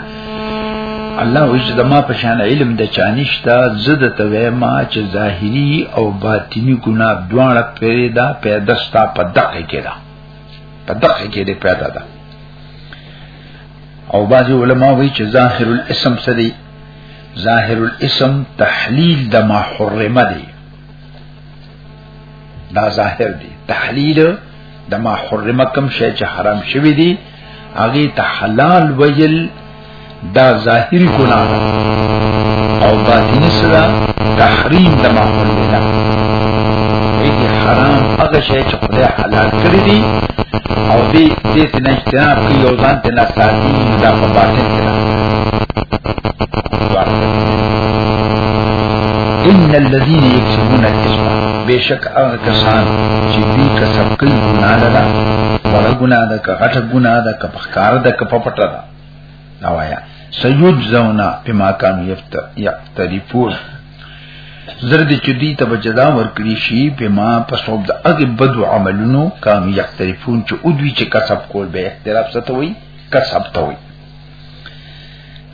B: الله وش زما په شان علم د چانش ته زده ته ما چې ظاهري او باطینی ګنا دواړه پیدا پیدا ستا په دقه کې دا په دقه کې دی پیدا ده او بعض علما وایي چې ظاهر الاسم څه دی ظاهر الاسم تحلیل د ما حرمه دی دا ظاهر دی تحلیل د ما حرمه کم شی چې حرام شوی دی هغه ته حلال ویل دا ظاهری ګناه او باطنی سره تحریم د ما حرمه دی حرام هغه شی چې خدای حلال کړی دی او دې دې ته نه اجتناب کوي او ځان ته نه ساتي دا په باطن کې ان الذين يكسبون الاسم بشك هغه کسان چې دې کسب کوي ګناه ده وړه ګناه ده که غټه ګناه ده که پخکار ده که په پټه ده دا وایا سيجزون بما كانوا يفترفون زرد چې دوی ته بجدا ورکړي شي په ما په صوب د هغه بدو عملونو کام یختریفون چې او دوی چې کسب کول به اختلاف ستوي کسب ته وي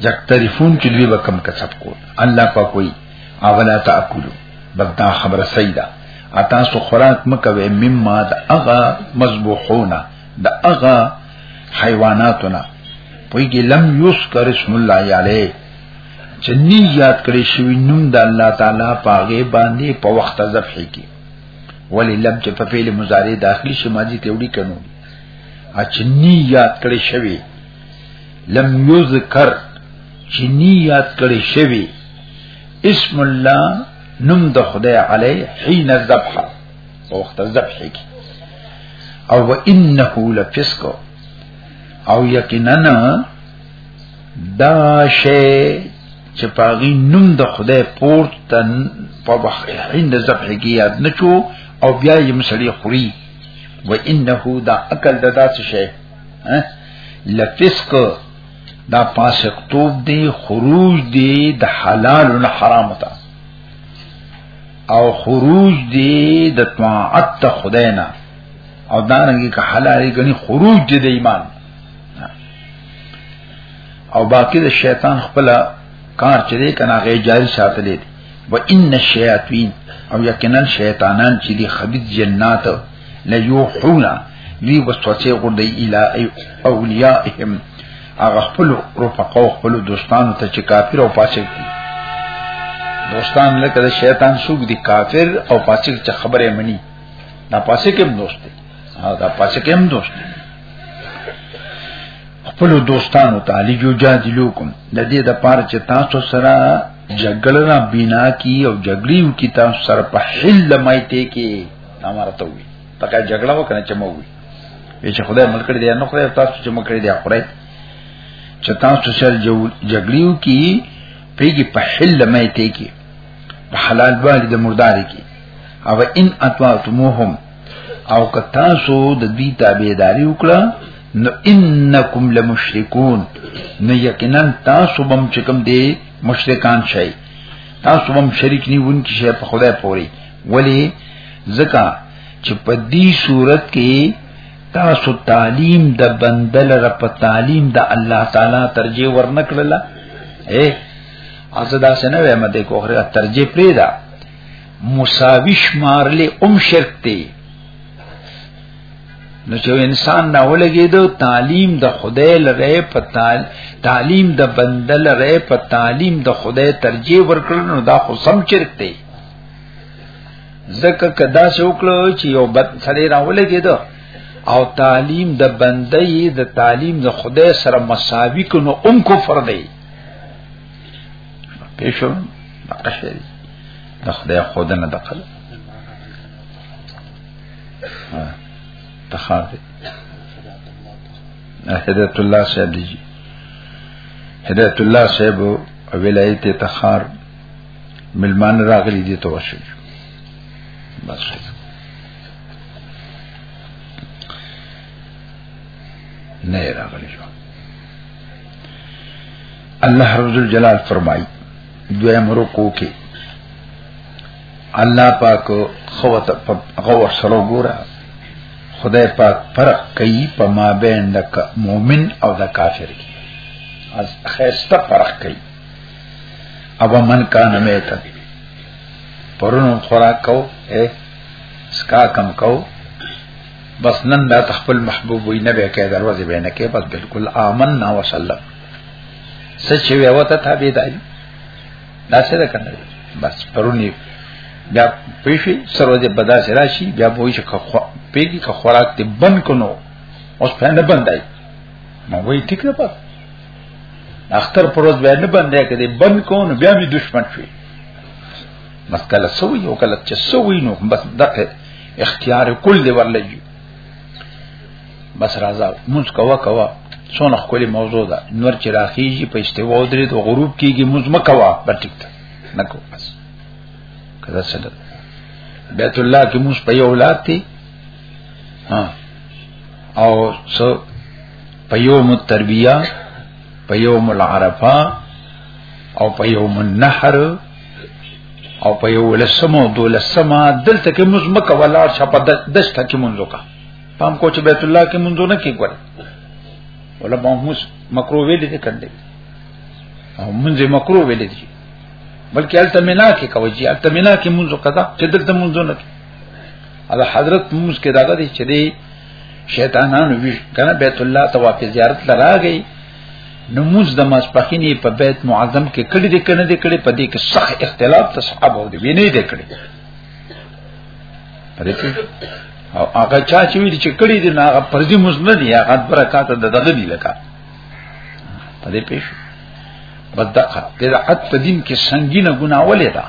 B: یختریفون چې دوی به کم کسب کول الله پاک وي اولا تاکلو بدا خبره سیدا اتا سو خوراک مکوي مما د هغه مذبوحونه د هغه حیواناتونه پویږي لم یذکر اسم الله علیه چې نی یاد کړی شوی نوم د الله تعالی پاغه باندې په وخت ذبح کې ولی لم چې په فعل مضارع داخلي شي ماضي ته وړي کنو اچ نی یاد کړی شوی لم یذکر چې نی یاد کړی شوی اسم الله نوم د خدای علی حين الذبح په وخت ذبح کې او انه لفسق او یقینا دا شی چې پاغي نوم د خدای پورت تن په وخت هند ذبح کې یاد نچو او بیا یې مسړي خوري و انه دا عقل د داس شی لفسق دا پاسق توب دی خروج دی د حلال او حرام ته او خروج دی د طاعت خدای نه او دانګي که حلال غني خروج دی د ایمان او باقی د شیطان خپل کار چې دی کنه غي جاری ساتلې دي و ان الشیاطین او یقینا شیطانان چې دی خبيث جنات ليوحونا وی وسوسه غوندې اله اولیاءهم هغه خپل رفقا او خپل دوستانو ته چې کافر او فاسق دي دوستان لکه د شیطان سوق دي کافر او فاسق چې خبره مني دا فاسق هم دوست دي دا فاسق هم دوست دي خپل دوستانو ته علی جو جادلوکم د دې د پاره چې تاسو سره جګړه را بنا کی او جګړې کی تاسو سره په حل مایته کې امرته وي پکې جګړه وکړه چې مو وي چې خدای ملک دې نه خدای تاسو چې مو کړی دی خره چې تاسو سره جګړې کی پیږي په حل مایته کې په حلال باندې د مردار کې او ان اتوا تموهم او که تاسو د دې تابعداري وکړه نو انکم لمشرکون نو یقینا تاسو بم چکم دی مشرکان شئ تاسو بم شریک نیون کی شئ په خدای پوری ولی زکا چې په دې صورت کې تاسو تعلیم د بندل را په تعلیم د الله تعالی ترجیح ورنکړه اے ازدا سنوې مده کوخره ترجیح پریدا مساوی شمارلې ام شرک دی نو چې انسان نه ولګېدو تعلیم د خدای لره په تعلیم د بنده لره په تعلیم د خدای ترجیح ورکړ نو دا خو سم چرک دی زکه کدا شوکلو چې یو بد سره را ولګېدو او تعلیم د بنده د تعلیم د خدای سره مساوي کو نو ام کفر دی پیشو نقشه دي د خدای خود نه دقل تخار دی هدایت الله صاحب دی هدایت الله صاحب ولایت تخار ملمان راغلی دي تو شي بس نه راغلی شو الله رب الجلال فرمای دویم رکو کې الله پاک خوت غور سره ګورا خدای پاک فرق کوي په ما بین د مؤمن او د کافر کې از خیسته فرق کوي او من کان میت پرونو خوراک کو اے سکا کم کو بس نن دا تخپل محبوب وي نه به کې دروازه به نه کې بس بالکل آمنا وسلم سچ وی وته تابع دی دا څه ده کنه بس پرونی بیا پیفي سره دې بدا سره شي بیا به چې خو پیګي که خوراک دې بند کونو اوس په نه بندای ما وایي ټیک نه پات اختر پروز بیا نه بندای کړي بند کونو بیا می دشمن شي بس کله سوی او کله چې سوی نو بس دغه اختیار کل دی ورلګي بس راځه موږ کوا کوا څونه خولي موضوع ده نور چې راخیږي په استوا او درې ته غروب کیږي موږ مکوا بټیک ته نکو بس کدا سره بیت الله کې موږ په یو لار ته ها او سو په یو متربیه په یو ملعرفه او په یو منحر او په یو لسمو دو لسمه دلته کې موږ مکه ولار شه په دشته کې مونږ وکا پام کو چې بیت الله کې مونږ نه کې ګور ولا موږ مکرو ویلې دې کړل او مونږ مکرو ویلې دې بلکې الته مینا کې کوي چې الته مینا کې مونږ قضا چې دلته مونږ نه کې دا حضرت مونږ کې راغلي چې شیطانانو وی کنه بیت الله ته واپس زیارت لراغی نموز د ماسپخینی په بیت معظم کې کړي دي کنه دي کړي په دې کې صح اختلاف ته صحابه دي ویني دي کړي پدې کې او هغه چا چې ویل چې کړي دي نه هغه فرضي موز نه دي هغه برکات د دغه دی لکه پدې پېښ بدقه د حد په دین کې سنگینه ګناولې ده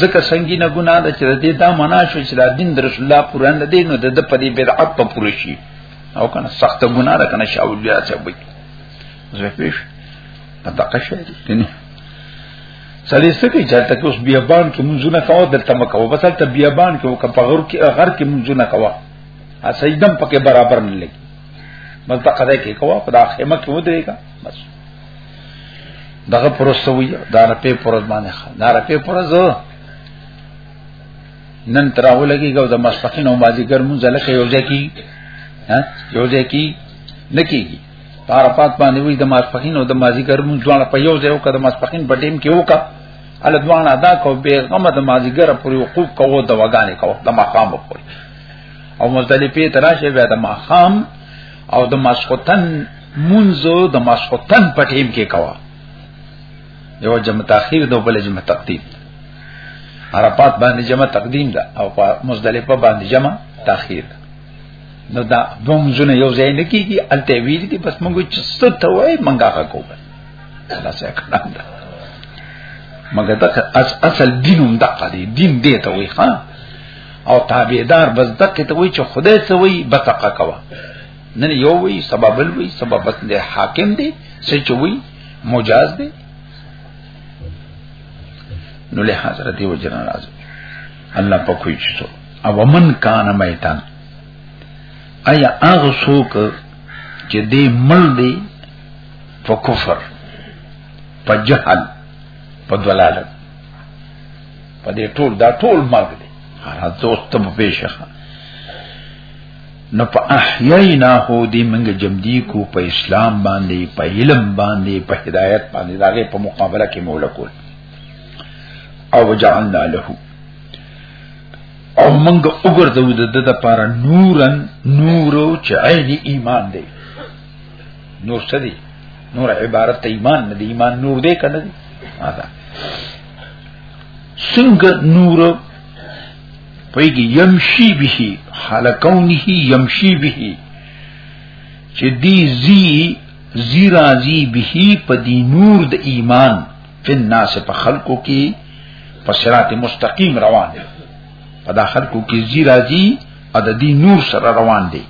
B: ځکه سنگینه ګنا ده چې د دې دا معنا شو چې د دین د رسول الله قرآن نه دی نو د په دې بدعت په پوره شي او کنه سخت ګناه ده کنه شاول بیا څه وي زه پیش په دقه شي کنه سړی سکی چې تک اوس بیابان کې منځونه کاوه دلته مکو بس تل بیابان کې وک په غر کې غر کې منځونه کاوه ا سیدم پکې برابر نه لګي بس دا قضا کې کاوه په داخې مکه ودرېګا بس دغه پروسه وی دا رپې پروز باندې دا رپې پروز نن تراو لګي ګو د مسفقین او مازیګر مونږ لکه یو ځای کی ها یو ځای کی نکیږي عرفات باندې وي د مسفقین او د مازیګر مونږ دواړه په یو ځای وکړه د مسفقین په ټیم کې وکړه ال دوان ادا کو به غم د مازیګر پر وقوف کوو د وګانې کوو د مقام په او مزدلفه تراشه بیا د مقام او د مسقطن منځو د مسقطن په ټیم کې کوه یو جمع تاخير دی بل جمع تقدیم عرفات باندې جمع تقدیم ده او په مزدلفه باندې جمع تاخير ده نو دا دوم جن یو ځای نه کیږي الته ویل دي بس موږ چې ست ته وای منګه کا کوو الله سره کړم دا مګر دا اس اصل دینوم دا قدی دین دې ته وای ها او تابعدار بس دقه ته وای چې خدای سوی بتقه کوا نن یو وی سبب وی سبب بس حاکم دی سچوي مجاز دی نو له حضرت و جنا راځي الله په کوی چې څو او من کان میتان ایا هغه څوک چې دې مل دی په کفر په جهل په دلالت په دې ټول دا ټول مرګ دی هر څه ته په پیښه نو په احیینا هو دې منګ جمدی کو په اسلام باندې په علم باندې په هدایت باندې داغه په مقابله کې مولا کول او وجعلنا له او منګ وګرځو د د لپاره نورن نورو چې عین ایمان دی نور څه دی نور عبارت ته ایمان نه دی ایمان نور دی کنه دی څنګه نور پویږي يمشي به خلقونه يمشي به چې دی زی زی راضی به په دی نور د ایمان په ناس په خلقو کې په صراط مستقیم روان دي په دا خلقو کې زی راضی ا د دی نور سره روان دي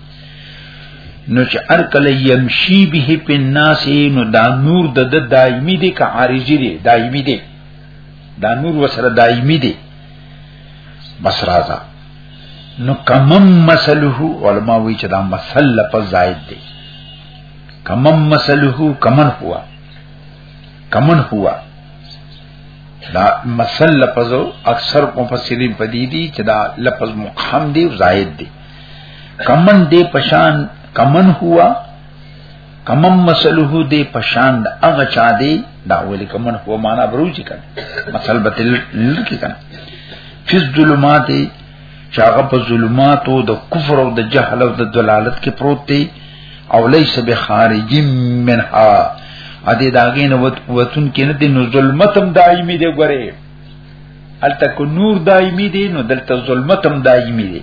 B: نو چې ار کله يمشي به په ناس نو دا نور د دایمي دي که عارضي دي دایمي دي دا نور وسره دایمي دي بس راځه نو کمم مسلوه علماء وی چې دا مسل لپس زائد دی کمم مسلوه کمن هوا کمن هوا دا مسل لپس اکثر مفسرین پدی دی چې دا لپس مقام دی زائد دی کمن دی پشان کمن هوا کمم مسلوه دی پشان د هغه چا دی دا ویل کمن هو معنا بروج کړه مثال به تل لکی کړه فز ظلمات چې هغه په ظلماتو د کفر او د جهل او د دلالت کې پروت دی او ليس بخارج منها ا دې داګې نو وتون کې نه دي نو ظلمتم دایمي دی ګوره الته کو نور دایمي دی نو دلته ظلمتم دایمي دی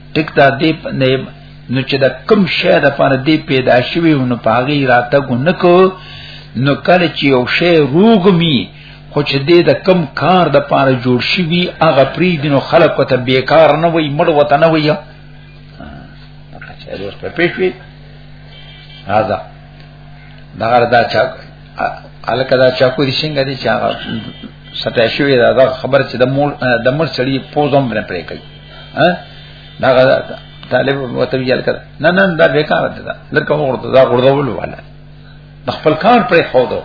B: ټیک دا دی نه نو چې د کم شی د پاره دی پیدا شوی نو پاغي راته ګو نکو نو کله چې یو شی روغمی خو چې دې د کم کار د پاره جوړ شي وي هغه پری دینو خلق ته بیکار نه وي مړ وته نه وي هغه چې اوس په پېښوي هاذا دا غره دا چا الکه دا چا کوی څنګه دي چې هغه سټه شوی دا خبر چې د مور د مر سړي پوزوم نه پرې کوي ها دا طالب وته ویل کړه نه نه دا بیکار ده لکه ورته دا غردول والا د خپل کار پر خودو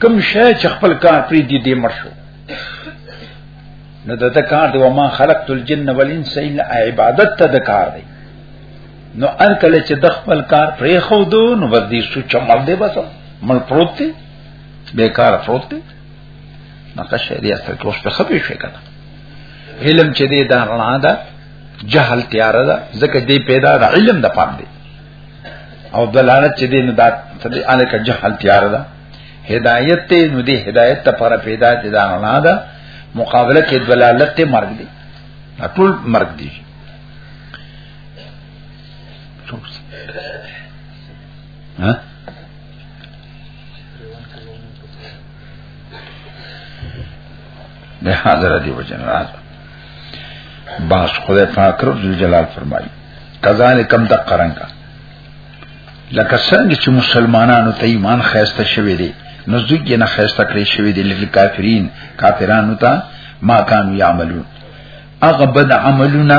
B: کوم شی چې خپل کار پر دې دې مرشو نو د کار دی وما خلقت الجن والانس الا عبادت ته د کار دی نو ان کله چې د خپل کار پر خودو نو ور دې سوچ مل دې بس مل پروت دی بیکار پروت دی نقشه دې اصل کې اوس په خپې شي کنه علم چې دې دا رڼا ده جهل تیار ده ځکه دې پیدا ده علم د پام دی او دلالت چې دې نه دا ته دې الکه جهل تیار ده هدایت ته نو دې هدایت ته پر پیدا دې دا رڼا ده مقابله کې دلالت ته مرګ دی ټول مرګ دی ها د حاضر دی وجن راز باس خدای پاک رب ذل جلال فرمایي کذالک کم د قرنګا لکه څنګه چې مسلمانانو ته ایمان خیسته شوی دی نو ځکه نه خیسته کړی شوی دی لکه کافرین کافرانو ته ما کانوا یعملون هغه بد عملونه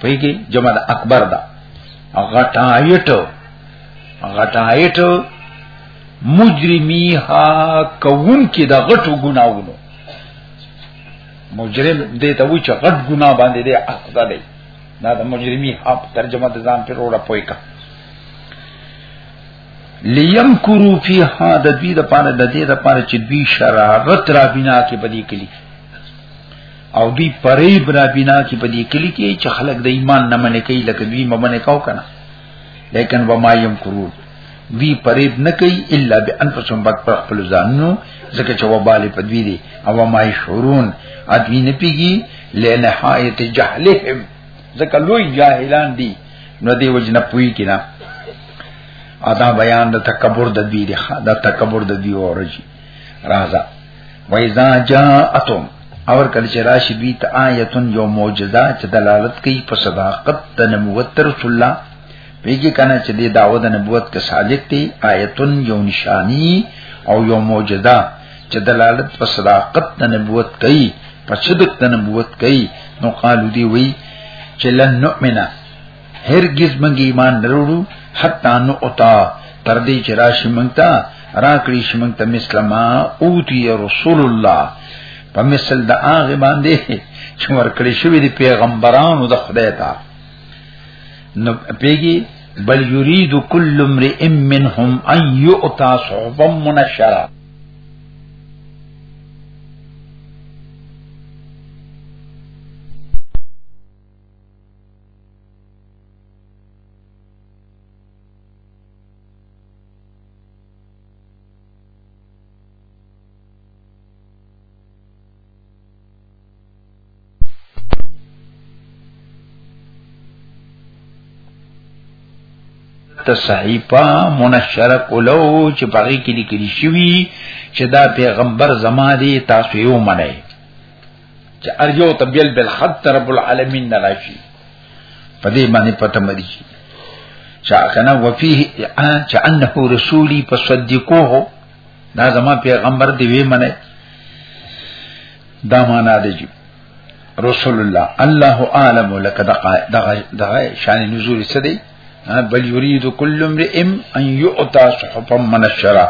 B: پیږي جمع ده اکبر ده غټایټ غټایټ مجرمی ها کون کې د غټو ګناونو مجرم دې ته وچ غټ ګنا باندې دې اخته دی دا د مجرمی ها ترجمه د ځان پر وړه پوي کا لیم کرو فی ها د دوی د پاره د دې د پاره چې دوی شرارت را بنا کې بدی کلی او دی پرې برا بنا کې په دې کلی کې چې خلک د ایمان نه منې کوي لکه دوی ممنه کاو کنه لیکن و ما یم کرون وی پرید نه کوي الا بانفسهم بک پر خپل ځانو ځکه چې وبال په دوی دي او ما شعورون ادوی نه پیږي لنهایت جهلهم ځکه لوی جاهلان دي نو دی وجنه پوي کنا ادا بیان د تکبر د دوی دی دا تکبر د دوی اورږي رازا و اذا جاءتم اور کله چې راشي دوی ته آیتون یو معجزه چې دلالت کوي په صداقت د نبوت رسول الله پیږي کنه چې د داوود نبوت کې صادق دی آیتون یو نشانی او یو معجزه چې دلالت په صداقت د نبوت کوي په صدق د نبوت کوي نو قالو دی وی چې لن نؤمنه هرگز موږ ایمان نه وروړو حتا نو اوتا تر دې چې راشي موږ ته راکړي شي موږ ته مسلما اوتی رسول الله په مثل د هغه باندې چې ورکړي شوی دی پیغمبرانو د خدای ته نو پیګي بل یرید کل امرئ منهم ان یؤتا صحبا منشرا ته صحیفه منشره کولو چې باغی کې لیکل شوی چې دا پیغمبر زما دی تاسو یو منئ چې ارجو تبیل بل خط رب العالمین نه راشي په دې باندې پته مری شي چا کنه وفيه چا انه رسولي فصدقوه دا زما پیغمبر دی وی منه دا معنا دی جی رسول الله الله عالم لك دغه دغه شان نزول سدي بل يريد كل امرئ ان يؤتى صحفا منشرا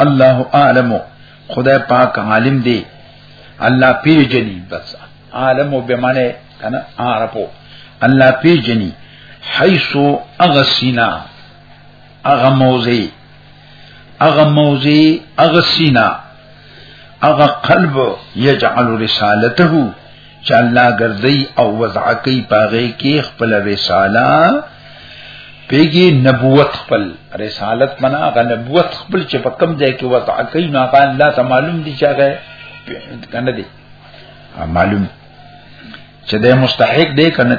B: الله عالم خدای پاک عالم دی الله پیجنی بس عالم او بمانه کنه عارفو الله پیجنی حيث اغسینا اغه موزي اغه موزي اغسینا اغه قلب يجعل رسالته چې الله ګرځي او وضع کوي پاغه کې خپل رساله پیږي نبوت خپل رسالت منا غ نبوت خپل چې په کم ځای کې وضع کوي نو هغه الله ته معلوم دي چې هغه کنه دي معلوم چې د مستحق دی کنه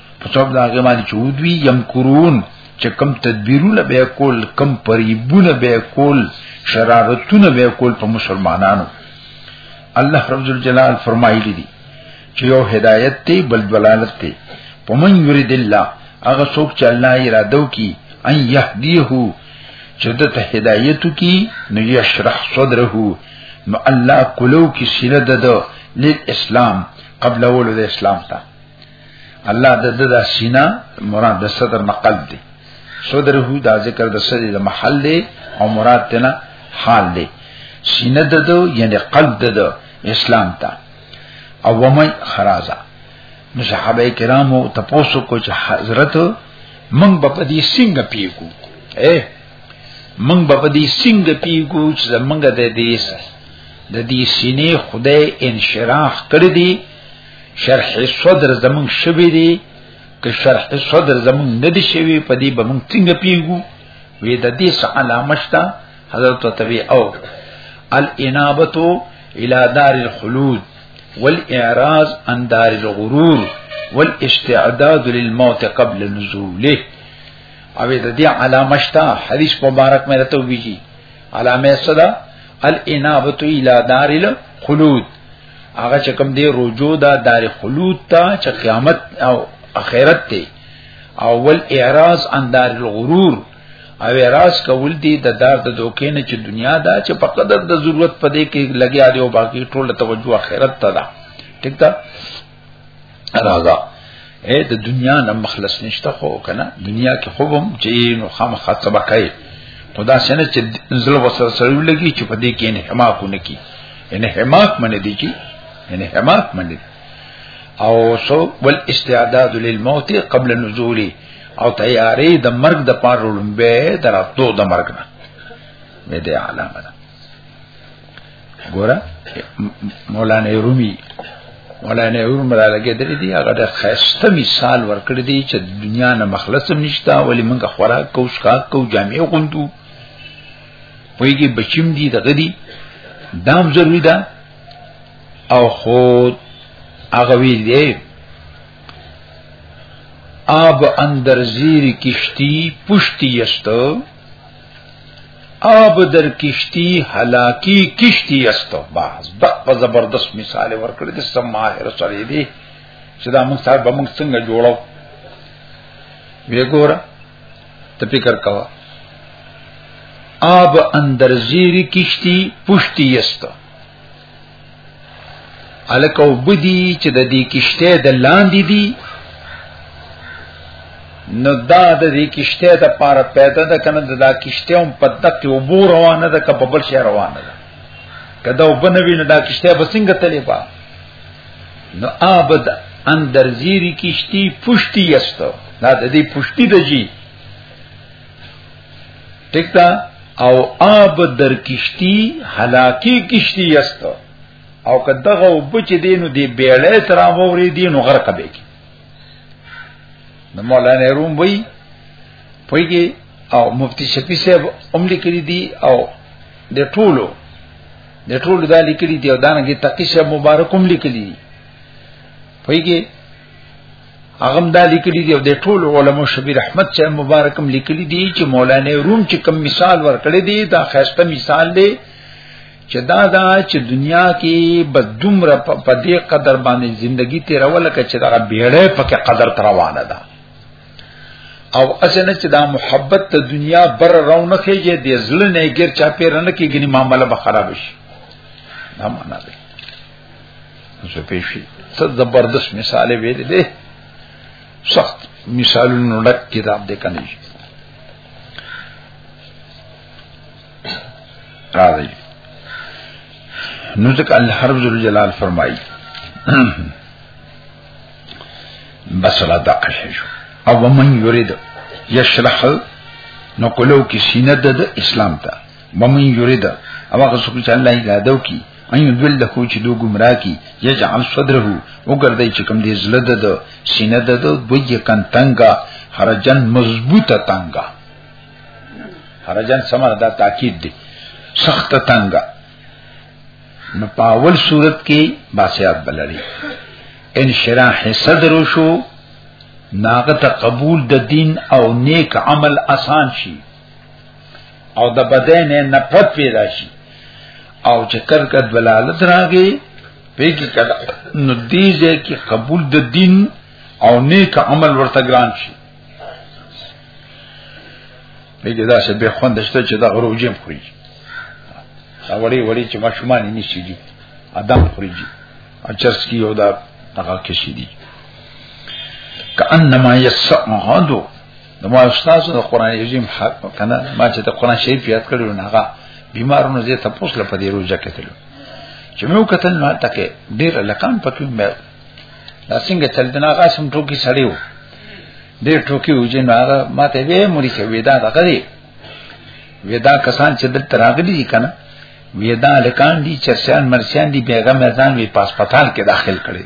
B: په سبب دا هغه باندې چې ودوی یمکرون چې کم تدبیرونه به کول کم پریبونه به کول شرارتونه به کول په مسلمانانو الله رب الجلال فرمایلی دي چې یو هدایت دی بل دلالت دی پمن یرید الله هغه څوک چې الله اراده وکي ان يهديه چې د ته هدایت کی نو یشرح صدره نو الله کولو کی سینه ده د اسلام قبل اول د اسلام ته الله د د سینا مراد د صدر مقلب دی صدره دا ذکر د صدر د محل دی او مراد تنا حال دی سینه د دو یعنی قلب د دو اسلام ته او ومن خرازا نو صحابه کرامو تاسو کو چې حضرت من په دې څنګه پیګو اے من په دې څنګه پیګو چې زمونږ د دې د دې سینې خدای انشراح کړی دی شرح صدر زمون شوی دی که شرح صدر زمون نه دی شوی په دې به مونږ څنګه پیګو وې د دې څه علامه شته حضرت تبي او الانابه الى دار الخلود والاعراض عن دار الغرور والاستعداد للموت قبل نزوله او د دې علامه شته حدیث مبارک مې راته ویږي علامه صدا الانابه الى دار الخلود هغه چې کوم دی رجوع دا دار خلود ته چې قیامت او اخرت ته اول اعراض عن دار الغرور او اعراض کول دي د دار د دوکې نه چې دنیا دا چې په قدر د ضرورت پدې کې لګیا دی او باقی ټول توجه اخرت ته ده ٹھیک ده راځه اے د دنیا نه مخلص نشته خو کنه دنیا کې خوب هم چې نو خام خاطبه کوي خدا سينه چې زل وسره سره لګي چې په دې کې نه حما کو نه کی ان حماق منه دي چې ان حماق منه او سو ول استعداد للموت قبل نزوله او تیارې د مرګ د پاره لومبه دراتو د مرګ نه مې دې علامه ګوره مولانا رومي مولانا رومي را لګې درې دی هغه د خسته مثال ورکړ دی چې دنیا نه مخلصم نشتا ولی موږ خوراک کو شکاک کو جامع غوندو ویږي بچیم دی دغه دی دام ضروری ده او خود هغه وی دی آب اندر زیر کشتی پشتی یستو آب در کشتی حلاکی کشتی استو باز دقه زبردست مثال ورکړی د سم ماهر سره دی چې دا موږ سره به موږ څنګه جوړو وی ګوره ته فکر کوا آب اندر زیر کشتی پشتی استو الکه وبدي چې د دې کشته د لاندې دي نو دا د دې کشته د پاره پیدا ده کنه دا کشته هم په دقه وبو روانه ده که په بل شهر روانه ده کدا وبنوي نه دا کشته به څنګه تلې با نو آبد اندر زیری کشتی پشتی استو دا د دې پشتی د جی ٹھیک تا او آب در کشتی حلاکی کشتی یستو او که دغه وبچ دینو دی بیړې تر امورې دینو غرق به کی نو مولانا روم وی پویږي او مفتی شفیع صاحب هم لیکلي دي او د ټولو د ټولو دا لیکلي دي او دانګي تقی صاحب مبارک هم لیکلي دي پویږي هغه دا لیکلی دی او د ټول علماء شبیر احمد چې مبارکم لیکلی دی چې مولانا روم چې کم مثال ورکړی دی دا خاصه مثال دی چې دا دا چې دنیا کې بدومر په دې قدر باندې ژوندۍ تیرول کې چې دا بیړې پکې قدر تروانه ده او اسنه چې دا محبت ته دنیا بر رونه کې چې د زړه نه ګر چا پیرنه کې ګنی معاملې به خراب شي دا معنا ده څه پیشي څه زبردست مثال ویل دي سخت مثالونو ډک کتاب دې کني راځي نو ځکه الله حرب ذل جلال فرمایي بس را دقه شو او من یرید یشرح نو کولو کې سینه د اسلام ته ومن یرید او هغه څوک چې الله یې غادو کی ايو دل د کوچ دو گمراه کی یجعل صدره وګرځي چې کوم دې زله ده د سینه ده د دوی کن تنگا حرجن مضبوطه تنگا حرجن سمره دا تاکید دی سخت تنگا نو پاول صورت کې باسیات بلری انشراح صدر شو ناغت قبول د دین او نیک عمل آسان شي او د بدن نه نفرت پیدا شي او چې کله کله دلالت راغی په کې کله نو دې ځای کې قبول د دین او نیک عمل ورته ګران شي په کې دا څه به خوند شته چې دا غروجم خوري دا وړي وړي چې ماشومان یې نشي دي ادم خوري اچرس کی یو دا هغه کې شي دي کأنما یسعدو د ما استاد د قران عظیم حق کنه ما چې د قران شریف یاد کړو نه هغه بیمارونو زه تاسو له پدې روزه کتلو چې مې وکتل نه تکه ډیر لکان پکې مې دا څنګه چل دنا قاسم ټوکی سړیو ډیر ټوکی وځي نه هغه ما ته به موري کې ودا دا کړی ودا کسان چې دلته راغلي دي کنه ودا لکان دي چرشان مرشان دي بیغه میدان وی پاسپتال کې داخل کړي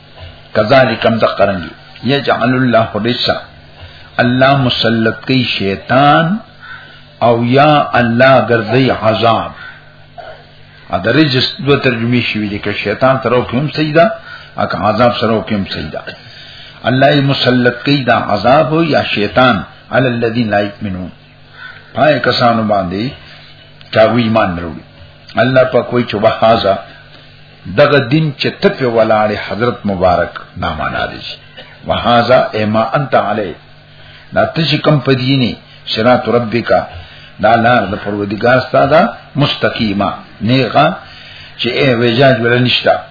B: کذالکم دقرنګي یجعل الله رسا الله مسلط کوي شیطان او یا الله ګرځي عذاب ا درجه دو ترجمه شوی دی که شیطان تر او کوم سیدا ا که عذاب سره او کوم سیدا الله مسلط کوي دا عذاب یا شیطان علی الذین لا یؤمنون پای کسانو باندې چاوی ایمان وروړي الله په کوئی چې وهازا دغه دین چې تپه ولاړې حضرت مبارک نامانا دي وهازا اما انت علی دا تشی کم پدینی صراط ربک دا لار د پروردگار ستاده مستقیمه نیغه چې ای وجاج ولا نشتا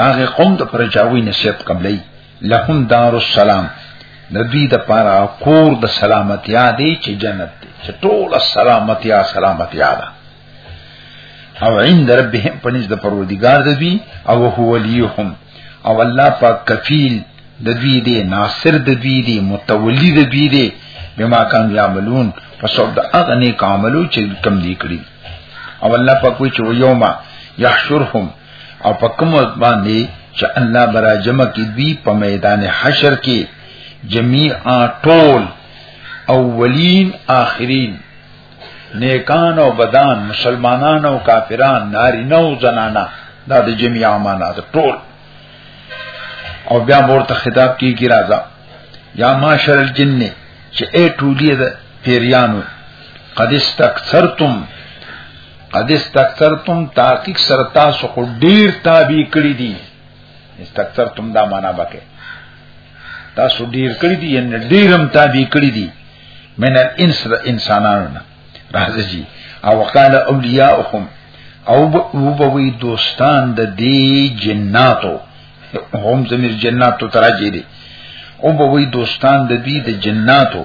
B: داغه قوم د پرچاوی نصیحت قبلې لهم دار السلام د دوی د پاره کور د سلامتیا دی چې جنت دی چې ټول سلامتیا سلامتیا ده او عند ربهم پنځ د پروردگار د دوی او هو ولیهم او الله پاک کفیل د دوی دی ناصر د دوی دی متولی د دوی دی بما کان یعملون پس او د هغه نیک عملو چې کم دی کړی او الله پاک وی چې یوما یحشرهم او په کوم باندې چې الله برا جمع کې دوی په میدان حشر کې جميعا ټول اولین آخرین نیکان او بدان مسلمانان او کافران نارینه او زنانا دا د جميعا معنا ده ټول او بیا ورته خطاب کیږي راځه یا معاشر الجن چې اے ټولی ده پیریانو قد استکثرتم قد استكثرتم تحقیق سره تاسو خو ډیر تابع کړی دي استكثرتم دا معنا بکه تاسو ډیر کړی دي ان ډیرم تابع کړی دي من الانس انسانانو نه راځي او وقال اولیاءهم او وبوي دوستان د دې جناتو هم زمير جناتو تراجي دي او بوي دوستان د دې د جناتو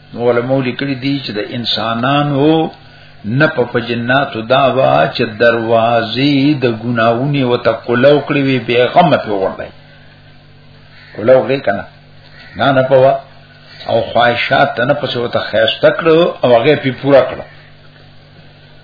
B: نو علماء لیکلي دي چې د انسانانو نه په پجناتو دا وا چې دروازې د ګناونی وته کولو کړی وی بیغم په ورنه کولو کړی کنه نه نه پوا او خواهشات نه پسې وته خیرسته کړو او هغه په پورا کړو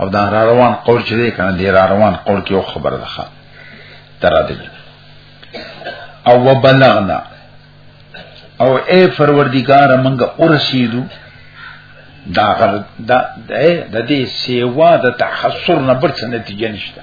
B: او دا
A: را روان قول چې دی کنه دی را روان قول کې یو خبر ده تر دې او وبلغنا او اے فروردگار منګه ورسیدو دا غل دا د دې سیوا د تحسر نه برڅ نتیجه نشته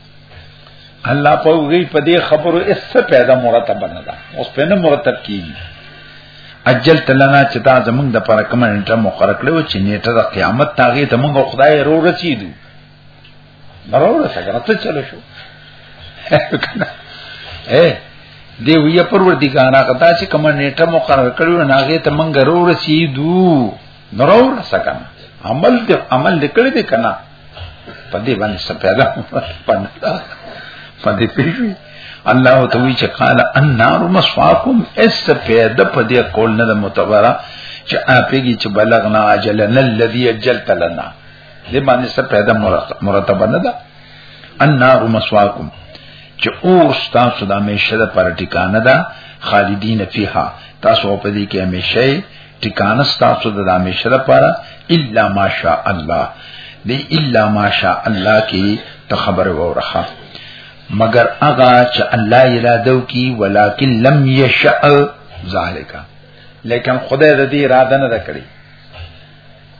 A: الله په وی په دې خبرو اس پیدا مرتب نه ده اوس په نه مرتب کیږي اجل تلنا چې تا زمونږ د پر کوم نیټه مقرره کړو چې نیټه د قیامت تاغه ته مونږ خدای رو رسیدو ضرور څنګه ته چلو شو اے دی وی پروردګار هغه ته چې کوم نیټه مقرره کړو ناغه ته مونږ رو رسیدو نرور سکن عمل دې عمل دې کړی دې کنه په دې باندې څه پیدا پندا په دې پیژوي الله ته وی چې قال النار مسواکم اس پیدا په دې کول نه متبره چې اپیږي چې بلغنا اجلنا الذي اجلت لنا دې باندې څه پیدا مرتبه نه ده النار مسواکم چې اور تاسو د همیشه لپاره ټیکانه ده خالدین فیها تاسو په دې کې همیشه ټکانه ستاسو د همیشه لپاره الا ماشاء الله دی الا ماشاء الله کی ته خبر وورخه مگر اغا چې الله اراده کی ولکن لم یشاء ذالک لیکن خدای د دې اراده نه کړی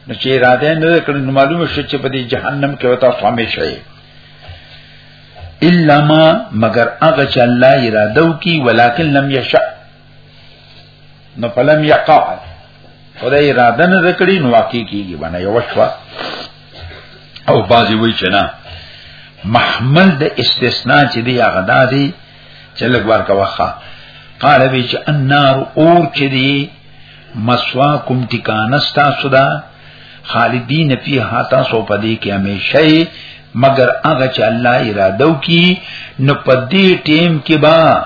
A: نو چې اراده نه کړی نو معلومه شو چې په دې جهنم کې وتا فهمې شي الا ما مگر اغا چې الله اراده کی ولکن لم یشاء نو فلم یقع خدای اراده نه کړی نو واقع کیږي باندې یو شوا او بازی وی چې نه محمل د استثناء چې دی هغه دادی چې لګوار کا وخا قال وی چې النار اور چې دی مسواکم ټکان استا سودا خالدین فیها تاسو پدې کې همیشه مگر هغه چې الله اراده وکي نو پدې ټیم کې با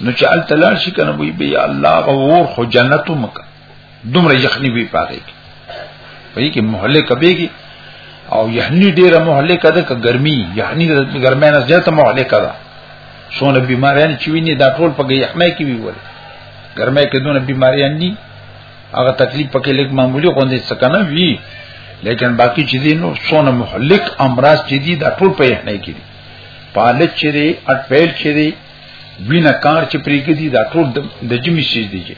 A: نو چې ال تلار شي کنه وی به یا الله غور خو جنتو مکه دومره یخنی وی پاره کی وی کی محله کبهږي او یحنی ډیره محله کده ک ګرمي یحنی د ګرمۍ نه زیاته محله کده سونه بیماریان چې ویني دا ټول په یخنۍ کې وی ول ګرمۍ کې دونه بیماریان دي هغه تکلیف پکې لیک معمولی غوندې سکنه وی لیکن باقی چې دي نو سونه محلک امراض چې دي دا ټول په یحنۍ کې دي پالک چې دي اټپیل چې دي وینا کار چې پریګدي دا ټول د جمی شي دي چې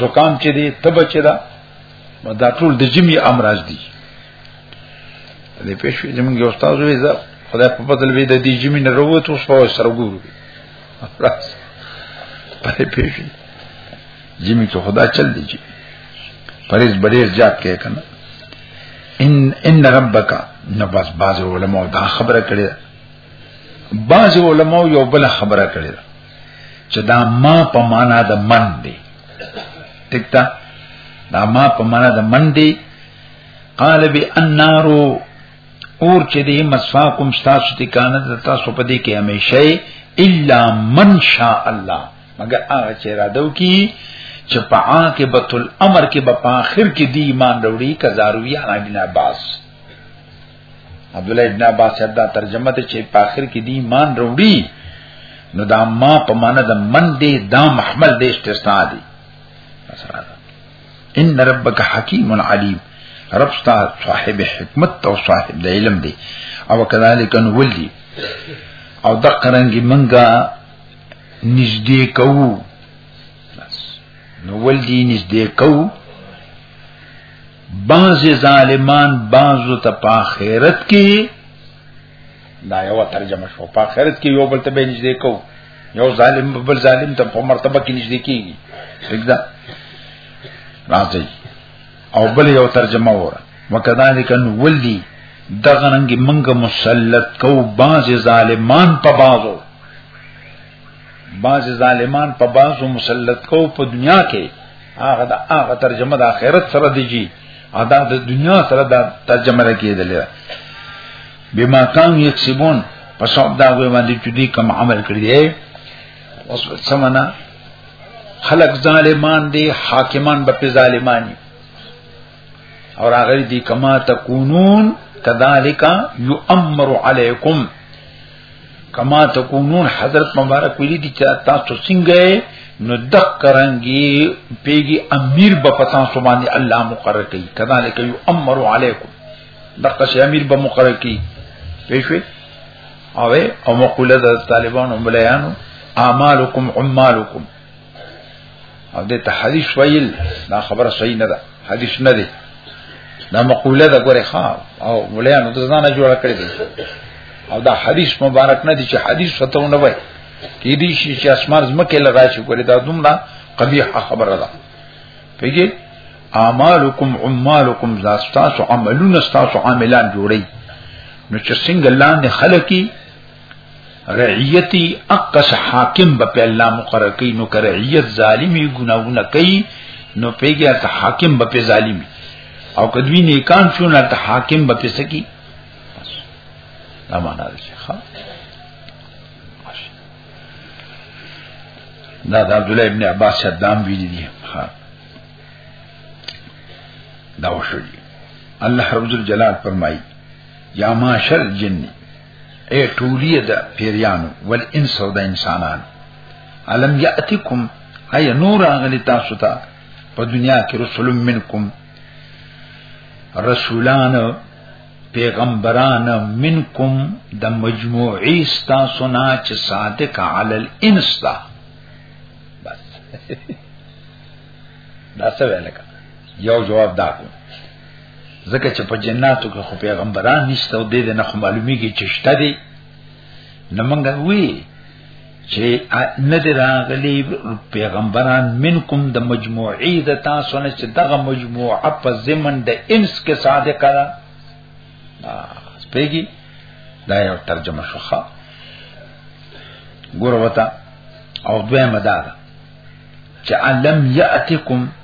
A: زکام چې دی تب چې دا دا ټول د جمی امراض دي دې پېښې زمونږ یو استاد وې دا خدای په بدل وې د دې جمی نه وروته اوس په سره ګورو راځ پرې پېښې جمی ته خدا چل دی چې پرېز بریز جات کې کنه ان ان ربک نبس باز علماء دا خبره کړې بعض علماء یو بل خبره کړې ده چې دا ما په معنا د من دی ټیک ده دا ما په معنا د من دی قال بی النار اور چې دی مسواکم تاسو ته کانه د تاسو په دې کې همیشه الا من شاء الله مګر هغه چې را دو کی چې په عاقبت الامر کې په اخر کې دی ایمان وروړي کزاروی عن ابن عباس عبد الله ابن عباس دا ترجمه ته چې په اخر کې دی ایمان وروړي نو دا ما په معنا د من دی دا محمل دی استثناء دی ان ربک حکیم علیم رب ستا صاحب حکمت او صاحب د علم دی او کذالک ان ولي او د قرنګي منګه نږدې کوو نو ولدي نږدې کوو
B: بعض ظالمان بعضو ته په آخرت کې دا یو ترجمه شو په آخرت کې یو بل ته به نږدې کو یو ظالم بل ظالم ته په مرتبه کې نږدې کیږي څنګه راځي او بل یو ترجمه وره وکذالک ان ولدی دغه رنګ منګه مسلط کو باز ظالمان په بازو باز ظالمان په بازو مسلط کو په دنیا کې هغه دا هغه ترجمه د آخرت سره دیږي ادا د دنیا سره دا ترجمه راکېدل بما کان یکسبون پس دا وې باندې چې دې کوم عمل کړی دی اوس سمنا خلق ظالمان دي حاکمان به ظالمانی اور هغه دې کما تکونون کذالک یؤمر علیکم کما تکونون حضرت مبارک ویلي دي چې تاسو څنګه نو دک کرانګي پیګي امیر به پتا سو باندې الله مقرر کوي کذالک یؤمر علیکم دغه شی امیر به مقرر کوي پېښوي او او مقوله د طالبانو مليانو اعمالکم عمالکم او د ته حدیث ویل دا خبره صحیح نه ده حدیث نه ده دا مقوله ده ګوره ښا او مولانو د ځانه جوړ کړی دی او دا حدیث مبارک نه دی چې حدیث فتونه وای کې دي چې اسمان زمکه لرا شي ګوره دا دومره قبیح خبره ده پیږي اعمالکم عمالکم زاستاسو عملون استاسو عاملان جوړي نو چې څنګه لاندې خلقي رعیتی اقص حاکم به په الله مقرر کین نو کرعیت ظالمی ګناونه کوي نو پیګه ته حاکم به په ظالمی او کدوی نیکان شو نه ته حاکم به په سکی دا معنا ده ښا دا د عبد الله ابن عباس صدام ویلي دي ها دا وشو الله رب جلال فرمایي یا معاشر جنی اے ټولی د پیریانو ول انس او د انسانان علم یاتکم ای نور اغلی تاسو ته په دنیا کې رسول منکم رسولان پیغمبران منکم د مجموعی ستا سنا چې صادق علی الانس دا بس دا څه ویل یو جواب دا کوم ځکه چې په جناتو کې خو پیغمبران نشته او دې نه خو معلومیږي چې شته دي نو موږ وی چې نه دي راغلي پیغمبران منکم د مجموعي د تاسو نه چې دغه مجموعه په زمن د انس کې صادق ده سپېږي دا یو ترجمه شوخه ګوروتا او دویمه دا چې علم یاتکم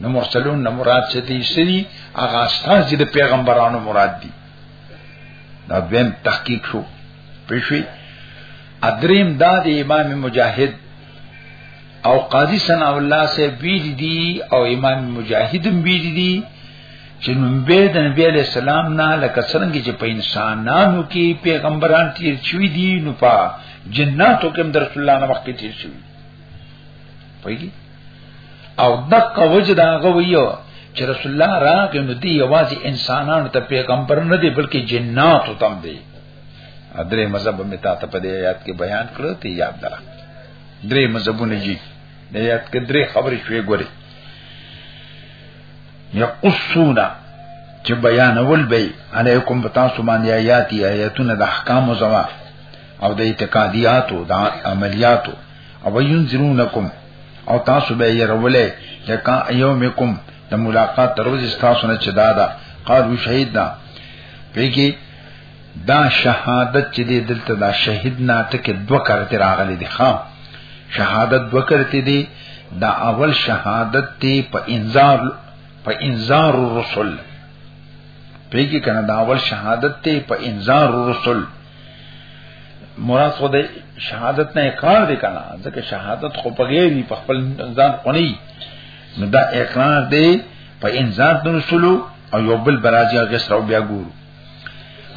B: نو مرسلون نه مراد څه دي سری هغه استاد چې د پیغمبرانو مراد دي دا دویم تحقیق شو پېښوي ادریم دا د امام مجاهد او قاضی ثنا الله سے بیل دی او امام مجاهد بیل دی چې نبی د نبی علی السلام نه لکه څنګه چې په انسانانو کې پیغمبران تیر شوی دي نو په جناتو کې رسول الله نه وخت تیر شوی پوهیږي او دغه وجه دا غویو چې رسول الله راغی نو دی یوازې انسانانو ته پیغمبر نه دی بلکې جناتو تم دی درې مذهب مې تا ته په دې آیات کې بیان کړو ته یاد درا درې مذهبونه جی د آیات کې درې خبرې شوې ګوري یقصونا چې بیان ول به علیکم بتاسو باندې آیات آیاتونه د احکام او زما او د اعتقادیاتو د عملیاتو او وینذرونکم او تاسو به یې رولې لکه ایومکم د ملاقات تر ورځې تاسو نه چدا دا قالو شهید دا پیګي دا شهادت چې دې دلته دا شهید نه ته کې دوه کرته راغلي دي ښا شهادت دوه کرته دي دا اول شهادت دی په انذار په انذار الرسل پیګي کنه دا اول شهادت دی په انذار الرسل مراد خو د شهادت نه اقرار دی کنه ځکه شهادت خو پګېری په خپل ځان خونی نو دا اقرار دی په انسان د رسولو او یو بل براجه غسر او بیا ګورو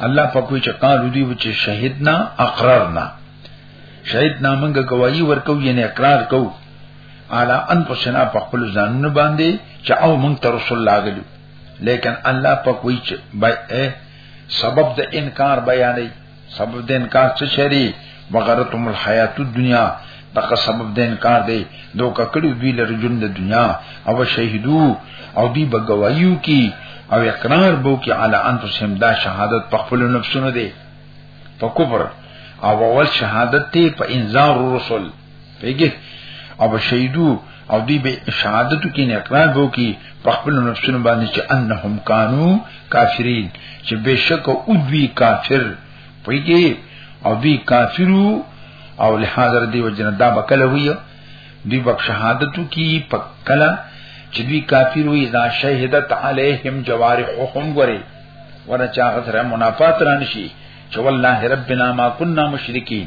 B: الله په کوی چې قالو دی چې شهیدنا اقرارنا شهید نامنګ گواہی ورکو یعنی اقرار کو اعلی ان پسنا په خپل ځانونه باندې چې او مونږ تر رسول الله غلو لیکن الله په کوی چې بای سبب د انکار بیانې سبب د انکار څه شری مغرتم الحیات الدنیا دغه سبب د انکار دی دوکه کړي دوی لر جون د دنیا او شهیدو او دی بګوایو کی او اقرار بو کی علی انفسهم دا شهادت په خپل نفسونو دی په کفر او اول شهادت ته په انذار رسول پیګه او شهیدو او دی به شهادت کې نه اقرار وو کی په خپل نفسونو باندې چې انهم کانو کافرین چې بشک او دوی کافر پیګه او دوی کافرو او لحاظه دی وجنه دا بکله وی دی بک شهادتو کی پکلا چې دوی کافر وي دا شهادت علیهم جوارحهم غره ورنه چاغه سره منافات رانشي چې والله ربنا ما كنا مشرکین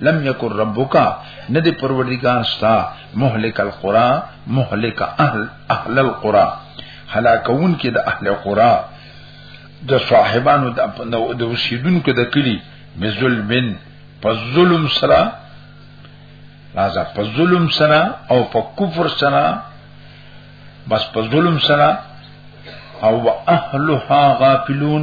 B: لم یکن ربک ندی پروردگار ستا مهلک القرى مهلک اهل اهل القرى هلاکون کې د اهل قرى د صاحبانو د د وسیدونکو د کلی بظلمن په ظلم سره لازم په ظلم سره او په کفر سره بس په ظلم سره او اهلها غافلون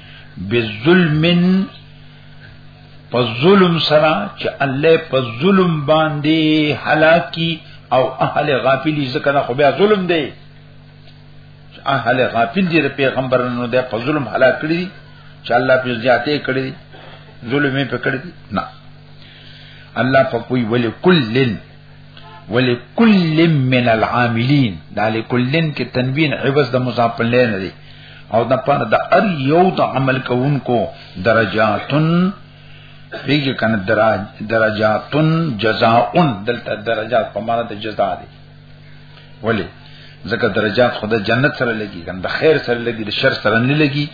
B: بالظلم په ظلم سره چې الله په ظلم باندې هلاکی او اهل غافلی ذکر خو بیا ظلم دی اهل غافل دي پیغمبرانو د په ظلم هلاک کړی چې الله په زیاتې کړی ظلم یې پکړی نه الله په کوئی ولې کلن ولکل من العاملین دا لکلن کې تنوین عوض د مضاف له نه دی او د پاره د ار یو د عمل کوونکو درجاتن دیږي کنه دراج درجاتن جزاءن دلته درجات په معنا د جزاء دی ولی ځکه درجات خود جنت سره لګي کنه د خیر سره لګي د شر سره نه لګي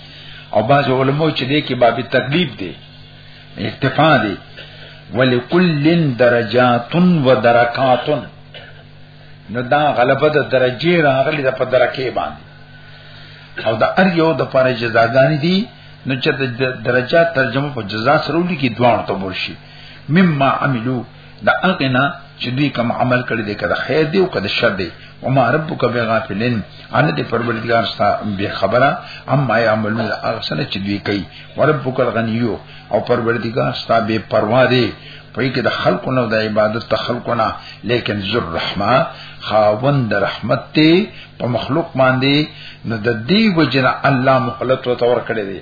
B: او بعض علماء چې دې کې باب تکلیف دی استفاده ولکل درجات و درکات نو دا غلبه د درجه راغلی د په درکه باندې او دا ار یو د پاره جزاګانی دي نو چې د درجات ترجمه په جزا سره ولیکي دوه ته مرشي مما عملو دا هغه نه چې دوی کوم عمل کړی دی کړه خیر دی او کړه شر دی او ما ربک بغافلن ان دې پروردگار ستا به خبره اما یعملون اغسل چې دوی کوي وربک الغنیو او پروردگار ستا به پروا دی پای کې د خلکو نه د عبادت ته خلکو نه لیکن ذر رحمه خاوند رحمت ته په مخلوق باندې نو د دې وجنه الله مخلت وتور کړی دی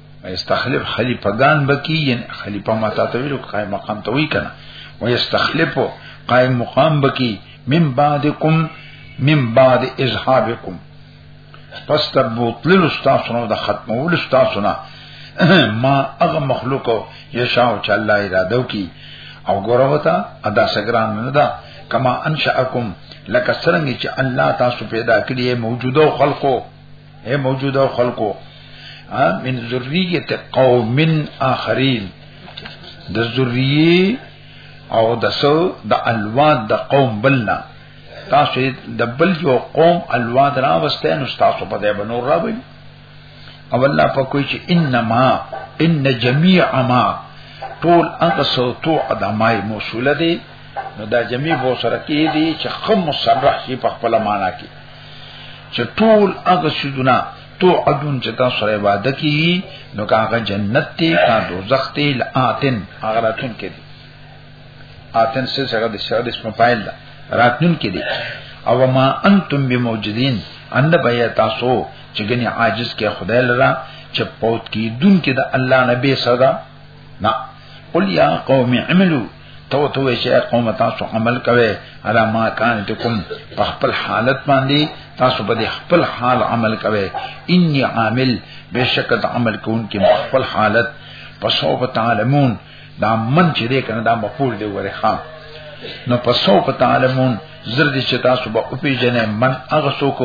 B: ويستخلف خلیفہ گان بکی یعنی خلیفہ ما تا تویلو قائم مقام توی کنا ويستخلف قائم مقام بکی من بعدکم من بعد اذهابکم پس د بوتلل استاسونو د ختمول استاسونه ما هغه مخلوق یشاو چې الله اراده وکي او ګوروتا ادا سګران نه ده کما انشاکم لکه څنګه چې الله تاسو پیدا کړی موجوده خلقو اے موجوده خلکو من ذریه قوم اخرین د ذریه او د سو د الوان د قوم بلنا تاسو د بل یو قوم الوان را وسته نو تاسو په دې بنور را وي او الله په کوئی چې انما ان جميع ما ټول هغه صوتو ادمای موصوله دي نو دا جميع بو سره کې دي چې خم مصرح شي په خپل معنا کې چې ټول هغه سيزونه تو عدون چې تاسو سره وعده کی نو هغه جنت ته کا دوزخ ته لاتن هغه راتون کې دي اتن څه څنګه د شاده اسم فاعل ده راتون کې دي او ما انتم بموجدين ان بیا تاسو چې ګني عاجز کې خدای لرا چې پوت کی دن کې د الله نبی صدا نه قل یا قوم اعملوا ته وته وی چې قوم تاسو عمل کوي علا ما کان تکم په خپل حالت باندې تاسو په خپل حال عمل کوي انی عامل بشکد عمل کون کې خپل حالت پسو په تعلمون دا من چې دې کنه دا مقبول دی وره خام نو پسو په تعلمون زرد چې تاسو به او پیجنې من هغه څوک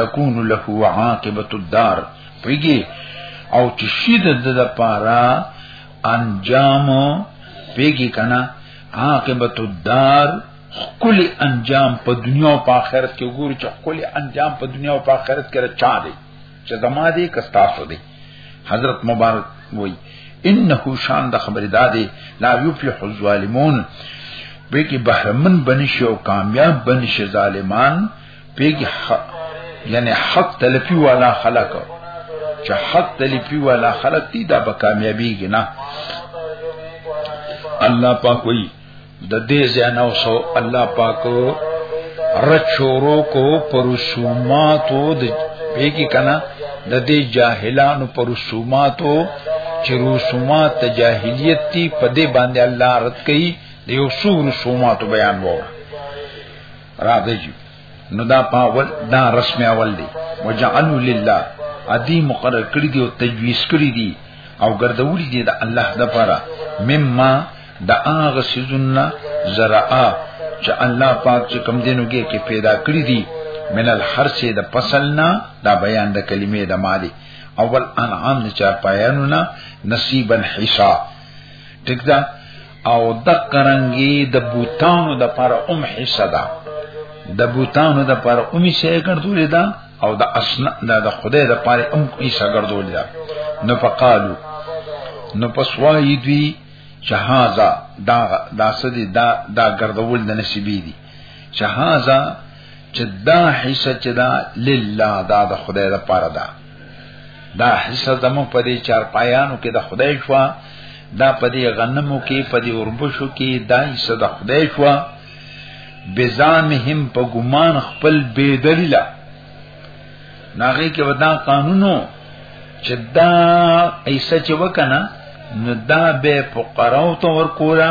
B: تكون له عاقبت الدار پیږي او چې شید د لپاره انجام پیګی کنا عاقبت الدار خپل انجام په دنیا او په آخرت کې وګوري چې خپل انجام په دنیا او په آخرت کې رچا دی چې زما دی کستاسو دی حضرت مبارک وای انه شان د خبر دادې لا یفلح الظالمون به کې بهرمن بنشي او کامیاب بنشي ظالمان پیګه یعنی حق تلفی والا خلق چې حق تلفی والا خلق دي دا به کامیابیږي نه الله پاک وی د دې زنه سو الله پاک رچورو کو پرسوماتو د پیګه کنا د دې جاهلانو پرسوماتو چې رسومات جاهلیت تی په دې باندې الله رد کړي د یو څو رسوماتو بیان وره راځي نو دا پاول دا رسمي اول دی وجعلوا لله ادي مقرر کړی دی او تجویز کړی دی او ګرځولې دي د الله د پاره مما د هغه سيزونه زرعا چې الله پاک چې کم دینو کې کې پیدا کړی دي من الحرس د فصلنا دا بیان د کلمې د مالی اول انعام نه چا پایانو نه نصیبا حصا ټیک ده او د قرنګي د بوتانو د پر ام حصہ ده د بوتانو د پر ام حصہ ګرځولې ده او د اسنا د خدای د پر ام حصہ ګرځولې ده نو فقالو نو پسوای دوی شهازا دا دا سدي دا دا ګرځول د نصیبې دي چې هاذا چې دا حصہ چې دا لله دا د خدای لپاره ده دا حصہ زمو په دې چار پایانو کې د خدای شو دا په دې غنمو کې په دې اوربشو کې دا حصہ د خدای شو بزامهم په ګمان خپل بے دلیلا ناغه کې ودا قانونو چې دا ایسه چې وکنه نو دا به فقراو ته ورکورا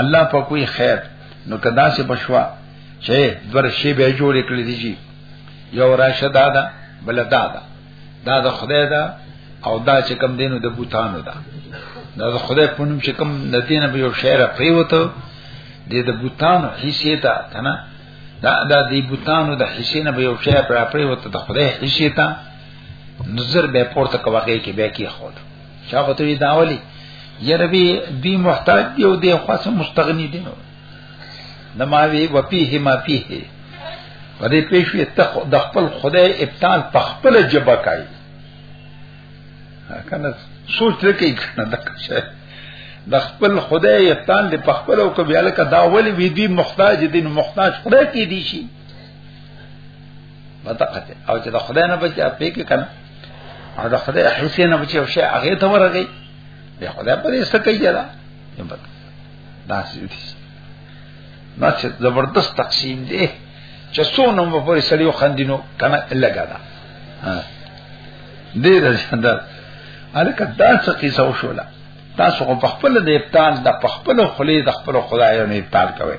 B: الله په کوئی خیر نو کدا سه بشوا چې درشي به جوړ کړی دی یو راشه دادا بل دادا دا د خدای دا او دا چې کم دینو د بوتانو دا دا د خدای په نوم چې کم د دین په یو شعر پریوته د د بوتانو حصے ته کنه دا دا د بوتانو د حصے نه به یو شعر پر پریوته د خدای حصے ته نظر به پورته کوي کې به کې خور چا به ته دا ولي یربی دی محتاج دی او دی خاص مستغنی دی نو نماوی و پیه ما پیه په دې پیښې ته د خپل خدای ابطال په خپل جبه کوي کنه سوچ لري کې کنه دا څه د خپل خدای یتان د خپل او کبیاله کا دا ولی وی دی محتاج دین محتاج خدای کی دی شي متقت او چې د خدای نه بچي په کې کنه او د خدای حیثیت نه بچي او شي هغه ته ورغی به خدای پرې څه کوي جلا دا سیدی دا چې زبردست تقسیم دی چې څونه مو پرې سړیو خندینو کنه لګا دا دې راځنده الکه دا څه قصه وشوله تاسو په خپل د ابطال د خپل خلی د خپل خدایانو ابطال کوئ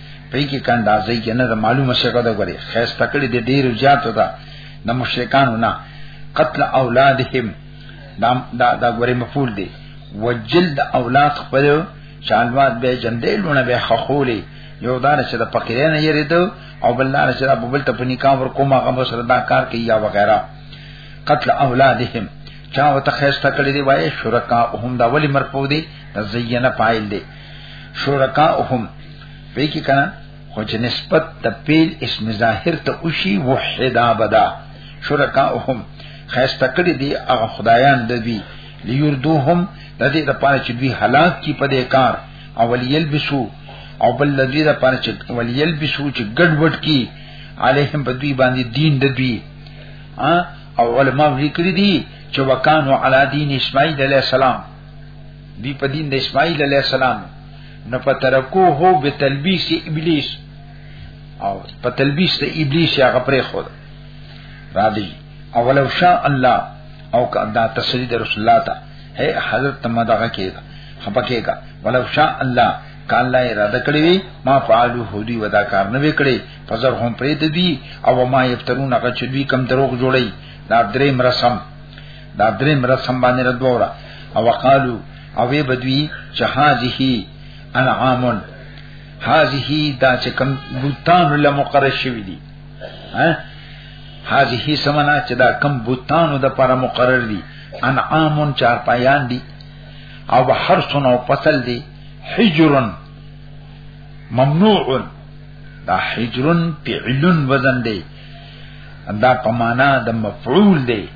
B: په کې کنده ځای کې نه معلومه شګه ده غوري خیس تکړه دې ډیر زیات ده د مشرکانو نه قتل اولادهم دا دا دا غوري مفعول دی وجلد اولاد خپل شالوات به جندې لونه به خخولې یو دار چې د فقیرې نه یریدو او بل دار چې د بل ته په نکاح ور کومه غو سره دا کار کوي یا وغیرہ قتل اولادهم چا وتخیسته کړی دی وای شرکا هم دا ولی مرفوع دی زینه فاعل دی شرکاهم وی کی کنه خو چې نسبت د پیل اسم ظاهر ته اوشي وحدا بدا شرکاهم خیسته کړی دی هغه خدایان د دوی لیردوهم د دې لپاره چې دوی هلاک کی په دې کار او ولیلبسو او بل د دې لپاره چې ولیلبسو چې ګډوډ کی علیهم په دوی باندې دین د دوی او علماء لیکلي دي چې وکانو علی دین اسماعیل علیه السلام دی په دین د اسماعیل علی السلام نو په ترکو هو به تلبیس ابلیس او په تلبیس د ابلیس هغه پرې خو را دی او ولو شاء الله او دا تسلی د رسول الله ته هي حضرت تما دغه کېږي خپه کېږي ولو شاء الله کان لا اراده کړی وی ما فعلو هودی ودا کار نه وکړي فزر هم پرې دی او ما یفترون هغه چې دوی کم دروغ جوړي دا درې مرسم دا درې مرسم باندې ردوړه او وقالو او وی بدوی چې هذه انعام هذه دا چې کم بوتان له مقرر شوی دي ها هذه سمنا چې دا کم بوتانو د پر مقرر دي انعام چار پایان دي او هر سن او پتل دي حجرن ممنوع دا حجرن فعلن وزن دی دا پمانا د مفعول دی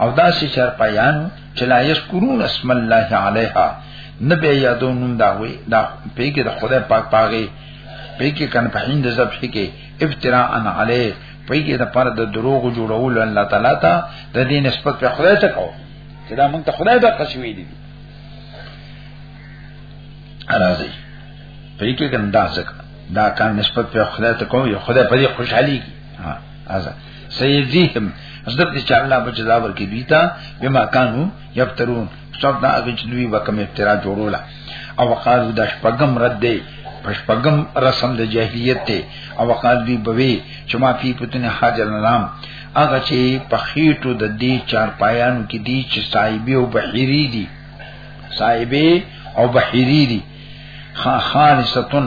B: او دا چې چرپایان چې لا یذکرون اسم الله علیها نبی یادو نوم دا وی دا پیګه د خدای پاک پاګه پیګه کن په هند زب کې افتراء ان علی پیګه د پر د دروغ جوړول الله تعالی ته د دې نسبت په خدای ته کو چې دا موږ ته خدای د قشوی دی راځي پیګه کندا څخه دا کان نسبت په خدای ته کو یو خدای په دې خوشحالي کی ازا سيجزيهم حضرت چې الله په جزا ورکې دوی ته بما كانوا يفترون څوک دا هغه چې دوی وکم افترا جوړوله او وقالو د شپګم رد دی پشپګم رسم د جاهلیت ته او وقال دی بوي چې ما پی پتن حاجل نام هغه چې په خېټو د دې چار پایانو کې دي چې صاحبې او بحيري دي صاحبې او بحيري دي خالصتن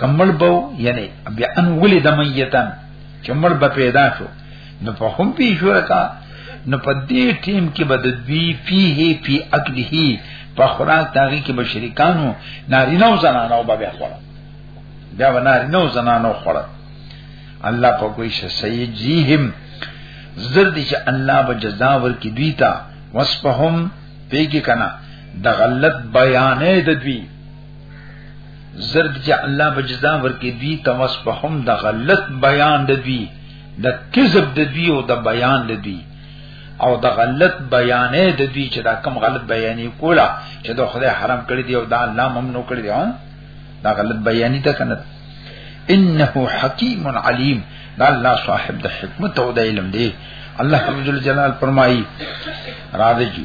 B: کمل بو یعنی بیا ان ولی د میتن کمل به پیدا شو نو په هم پی شورکا نو په دې ټیم کې بد دوی فيه فی اکله په خوراک داږي کې بشریکانو نارینه او زنانه او به خوړه بیا و نارینه او زنانه خوړه الله په کوئی شي سيجيهم زرد چې الله به جزا ورکړي دوی ته وسپهم پیګی کنا د غلط بیانې د دوی زرد چې الله به جزا ورکړي دوی تمس په هم د غلط بیان د دوی د کذب د دوی او د بیان د دوی او د غلط بیانې د دوی چې دا کم غلط بیانې کولا چې د خدای حرام کړی دی او دا الله ممنوع کړی دی دا غلط بیانې ده کنه انه حکیم علیم دا الله صاحب د حکمت او د علم دی الله عز وجل فرمایي راځي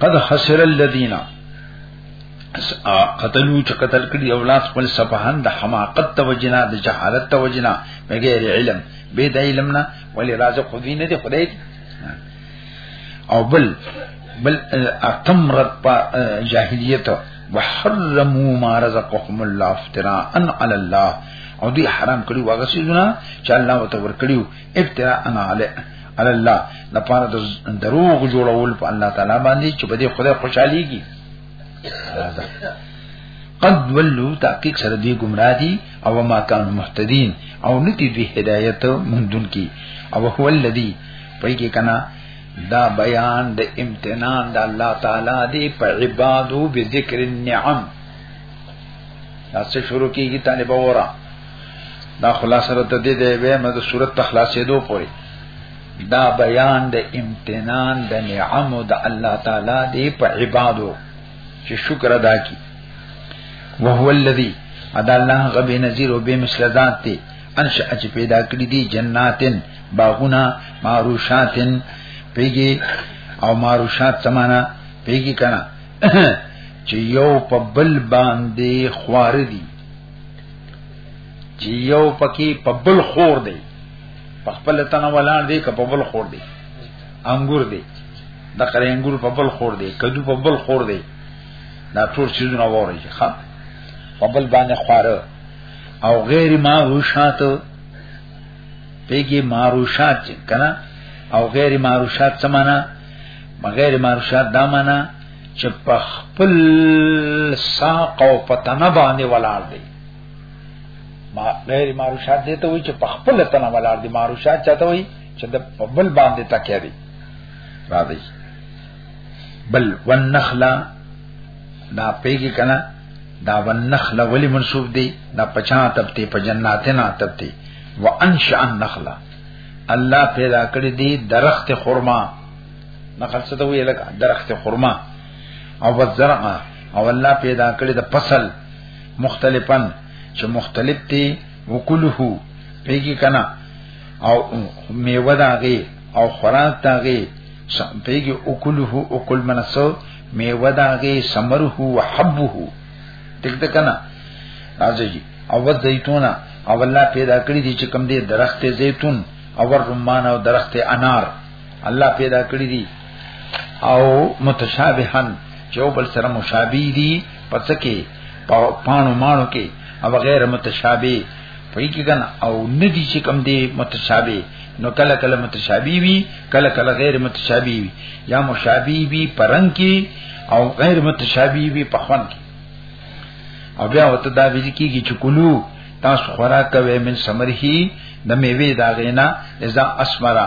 B: قد خسر الذين قتلو چې قتل کړي اولاد خپل سبحان د حماقت توجنا د جهالت توجنا بغیر علم به د علم نه ولی رازق خدای نه دی خدای او بل بل اتمرت په جاهلیت وحرموا ما رزقهم الله افتراء على الله او دی حرام کړي واغسیدونه چې الله وتور کړیو افتراء علی علی الله د پاره د دروغ جوړول په الله تعالی باندې چې په دې خدای خوشاليږي قد ولو تحقیق سره دی گمراه دي او ما کان مهتدين او ندي دی هدایت مندون کی او هو الذی پای کې کنا دا بیان د امتنان د الله تعالی دی په عبادو بذکر النعم دا څه شروع کیږي طالب وره دا خلاصه ده دې دې به مې د صورت تخلاصې دو پوري دا بیان د امتنان د نعم د الله تعالی دی په عبادو چې شکر ادا کی وهو الذی ادا الله غب نذیر او به مثل ذات دی انشأ چې پیدا کړی دی جناتن باغونه معروشاتن پیږي او معروشات سمانا پیږي کنا چې یو په بل باندې خوار دي چې یو پکې په بل خور دی په خپل تنه ولان دی که په بل خور دی انګور دی د قره انګور په بل خور دی کدو په بل خور دی دا ټول چیزونه وره شي ښا په بل باندې خواره او غیر ما روشات پیګي ما روشات کنه او غیر ما روشات څه معنا غیر ما روشات دا معنا چې په خپل ساق او پتنه باندې ولاړ دی ما غیر ماروشات دی ته وی چې په خپل تنه ولاړ دی ماروشات چاته وی چې د بل باندې تکیا دی را دی بل والنخلا دا پیګی کنا دا والنخلا ولی منصوب دی دا پچا تبتی په جناتنا تبتی وانشأ النخلا الله پیدا کړی دی درخت خرما نخل څه ته ویل لکه درخت خرما او وزرع او الله پیدا کړی د فصل مختلفن چې مختلف دي وکله پیګی کنا او میوه داغي او خوراک داغي پیګی وکله او کل منسو میوه داغي ثمره وحبه دګ دګ کنا راځي او زيتونه او الله پیدا کړی دي چې کم دي درخت زيتون او رمان او درخت انار الله پیدا کړی دي او متشابهن چې بل سره مشابه دي پڅکه پانو مانو کې او غیر متشابه پای کې کنه او ندي چې کم دي متشابه نو کله کله متشابه وي کله کله غیر متشابه وي یا مشابه وي پرنګ کې او غیر متشابه وي په خوان کې او بیا وته دا ویل کیږي چې کلو تاسو خوراک کوي من سمرهي د میوه دا غینا اذا اسمرا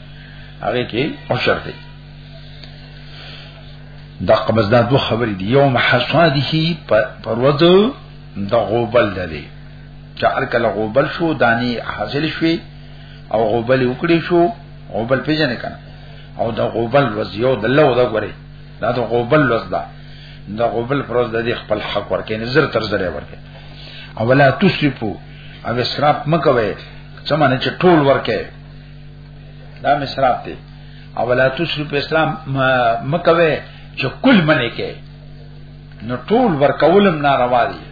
B: هغه کې او شرط دی دا قبض دا دوه خبرې دي یوم حصاده پر ورځ د غوبل دی چې هر کله غوبل شو دانی حاصل شوي او غوبل وکړي شو غوبل پیژنې کنه او دا غوبل ورځ یو د الله ودا غوري دا د غوبل ورځ ده دا غوبل پر ورځ د خپل حق ورکې نظر تر زره ورکې اولا تسرفو او اسراف مکوي څمانه چې ټول ورکه دا مصرف دی او ولا تشرو په اسلام مکوي چې کل منی کې نو ټول ورکولم ناروا دي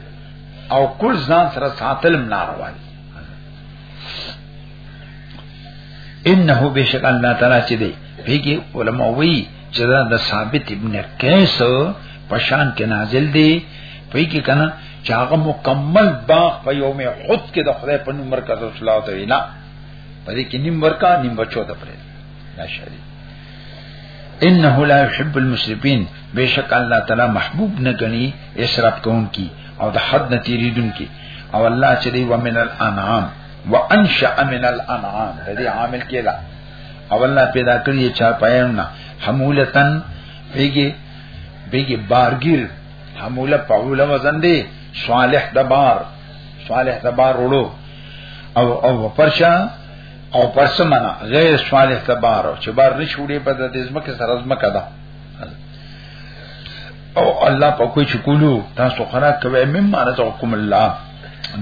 B: او کل ځان سره ساتلم ناروا دي انه بشک الله تعالی چې دی پیږي علماء وی چې دا د ثابت ابن قیس پشان کې نازل دی پیږي کنه چې هغه مکمل باغ په یوم خود کې د خدای په نوم مرکز رسول الله تعالی په دې کې نیم ورکا نیم بچو ته پرې دا شری انه لا يحب المسرفين بشک الله تعالی محبوب نه غني اسراف کون کی او د حد نه تیریدون کی او الله چې دی ومن الانعام وانشأ من الانعام د دې عامل کېدا او الله پیدا کړی چا پایمنا حمولتن بیگی بیگی بارگیر حموله پاوله وزن دی صالح دبار صالح تبار وړو او او پرشا او پرسمنا غیر صالح تبار چې بار نشوړي په دې ځمکه سره ځمکه ده او الله په کوئی چکولو تاسو خرا کوي مم مارته حکم الله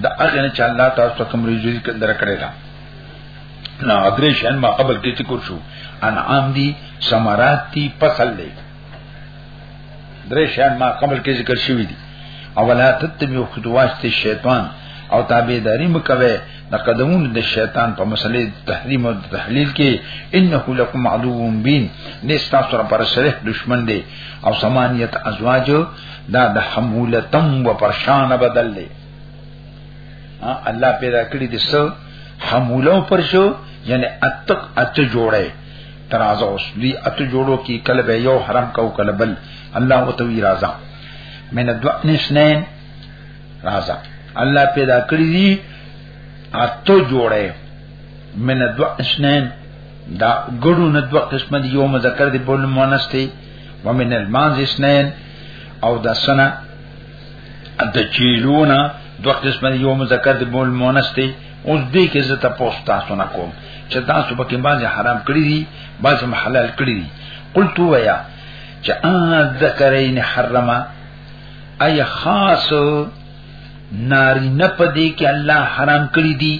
B: دا هغه نه چې الله تاسو کوم رزق کندر کړی دا نه ادرې شان ما قبل کې ذکر شو انعام دي سمرات دي فصل دي درې شان ما قبل کې ذکر شوی دي اولا تتبعوا خطوات الشیطان او تابعداري مکوي د قدمونو د شیطان په مسلې تحریم او تحلیل کې انه لکم عدو مبین نستا سره پر سره دشمن دی او سمانیت ازواج دا د حمولتم و پرشان بدل دی الله پیدا کړی د سو حمولو پر شو یعنی اتق ات جوړه ترازه اوس دی اته جوړو کی کله به یو حرام کو کله بل الله وتوی رازا من دوا نشنین رازا الله پیدا کړی دی اته جوړه من دوا نشنین دا ګړو نه دوا قسم دی یو مذکر دی بول مؤنث دی ومن المانز اسنین او دا سنه د چیلونه دوا قسم دی یو مذکر دی بول مؤنث دی اوس دې کې زه تاسو تاسو نه کوم چې تاسو په کې باندې حرام کړی دي باندې حلال کړی دي قلت ويا چې ان ذکرین حرمه اي خاص ناری نه پدې کې الله حرام کړی دي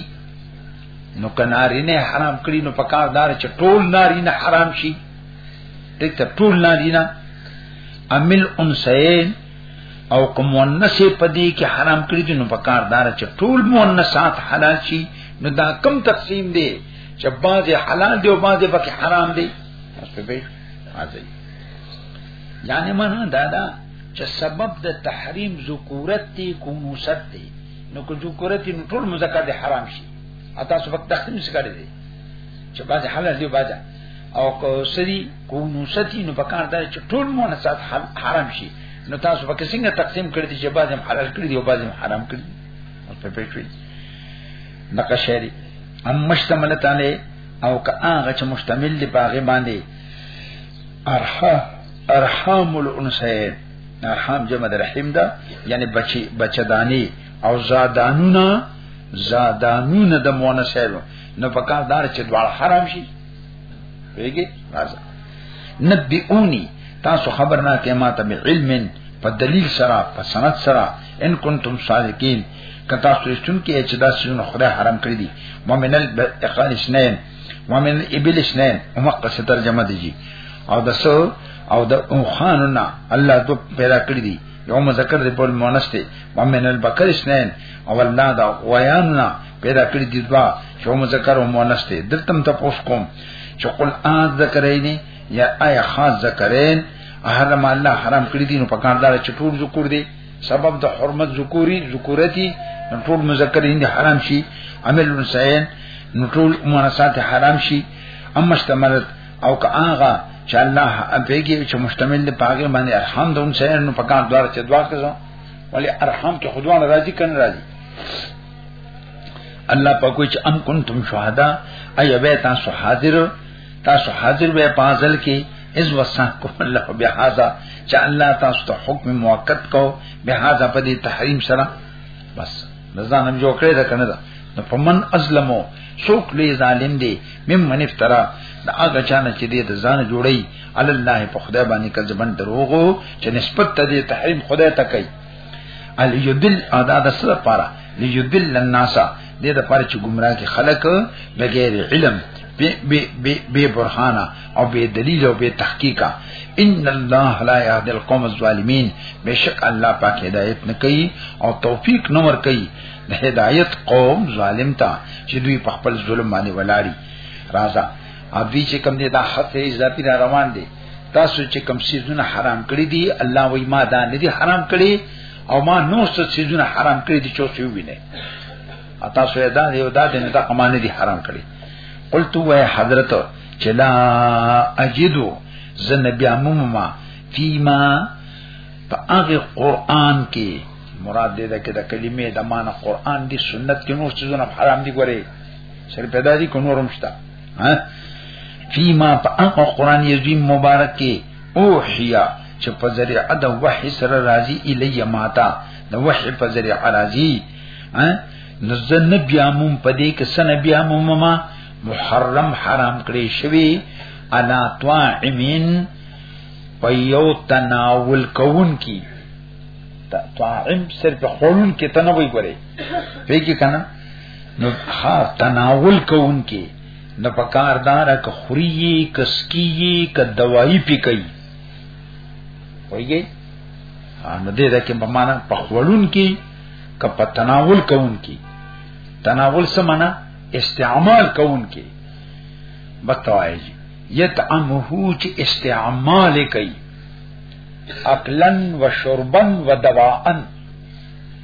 B: نو کناری نه حرام کړی نو پکار دار چې ټول ناری نه حرام شي دته ټول ناری نه عمل انسین او کوم مؤنث په دې کې حرام کړی دي نو په کار دار چې ټول مؤنثات حلال شي نو دا کم تقسیم دی چې بعضې حلال دی او بعضې پکې حرام دی اوس په به راځي یعنی معنا دا دا چې سبب د تحریم ذکورت دی کوم وسط دی نو کو ذکورت نو ټول مذکر دی حرام شي اته سبق تقسیم څه کړی دی چې بعضې حلال دی بعضې او کو سری کو نو ستی نو پکار دا چې ټول مونثات حرام شي نو تاسو پکې څنګه تقسیم کړی چې بعض هم حلال کړی دی او بعض هم حرام کړی او په پېښوي نقشری ام مشتمل تعالی او که هغه چې مشتمل دی باغې باندې ارحا ارحام الانسان ارحام جمع در رحم ده یعنی بچی بچدانی او زادانونا زادانونا د مونث نو پکار دار چې دوړ حرام شي ویګي راځه نبئونی تاسو خبر نه کې ما ته علم په دلیل سره په سند سره ان کنتم صادقین کتا سوچتون کې چې دا سونه خدای حرام کړی دي مؤمن الاقال اسنین مؤمن ابل اسنین هم قصه ترجمه دي او د سو او د خاننا الله تو پیدا کړی دي یو مذکر دی په مونث دی مؤمن البکر اسنین او الله دا ویانا پیدا کړی دي دوا چې مذکر او مؤنث دي دلته ته پوس کوم چې قل ان ذکرین یا آیا خاص ذکرین حرم الله حرام کړی دي نو په کار دار چې ټول ذکر دي سبب د حرمت ذکوري ذکورتي ټول مذکر دي حرام شي عمل الانسان نو ټول مؤنثات حرام شي اما اشتملت او که هغه چې الله پیږي چې مشتمل دی پاګه باندې ارحم د انسان نو په کار دار چې دوا کړو ولی ارحم کې خدوان راضي کنه راضي الله په کوئی چې ام کنتم شهدا اي به تاسو حاضر تاسو حاضر به پازل کې از وسحکم الله بهذا چې الله تاسو ته حکم موقت کو بهذا په دې تحریم سره بس نزان هم جوړ کړی دا کنه دا نو پمن ازلمو څوک لوی ظالم دی مم من افترا دا هغه چانه چې دې د ځان جوړی علی الله په خدای باندې کذبن دروغو چې نسبت ته دې تحریم خدای ته کوي الیدل ادا د سره پاره لیدل الناس دې د پاره چې گمراه کې خلق بغیر علم بی بی بی بی برهانه او بی دلیل او بی تحقیقا ان الله لا يهدي القوم الظالمين بشک الله پاک هدایت نه کوي او توفیق نه ور کوي د هدایت قوم ظالم ته چې دوی په خپل ظلم باندې ولاري راځه ابي چې کوم دي دا حق اضافي را روان دي تاسو چې کوم سيزونه حرام کړی دي الله وای ما دا نه دي حرام کړی او ما نور څه سيزونه حرام کړی دي چې څو ویني اتا سو دا یو دا دنه دا امانه دي حرام کړی قلت وای حضرت چې لا اجدو زنه بیا مما فيما فاغه قران کې مراد دې ده کې د کلمې د معنی قران دي سنت کې نور څه زونه حرام دي ګوري سر پیدا دي کو نورم شته ها فيما په قرآن یزیم مبارک کې اوحیا چې په ذریعه د وحی سره راضی الی ماتا د وحی په ذریعه راضی ها نزن بیا مم پدې کې سن بیا مم ما محرم حرام کړی شوی انا طاعمین په یو تناول کون کی طاعم صرف خورون کې تنوي ګوري فکر کنه نو ها تناول کوونکې د پکار دار ک خوري ک سکي ک دوايي پی کوي وایي ان دې دا کې په معنا په خورون کې ک په تناول کوونکې تناول سمانا استعمال کوونکې بتوایي یتعمه چې استعمال کوي اکلن و شربن و دوائن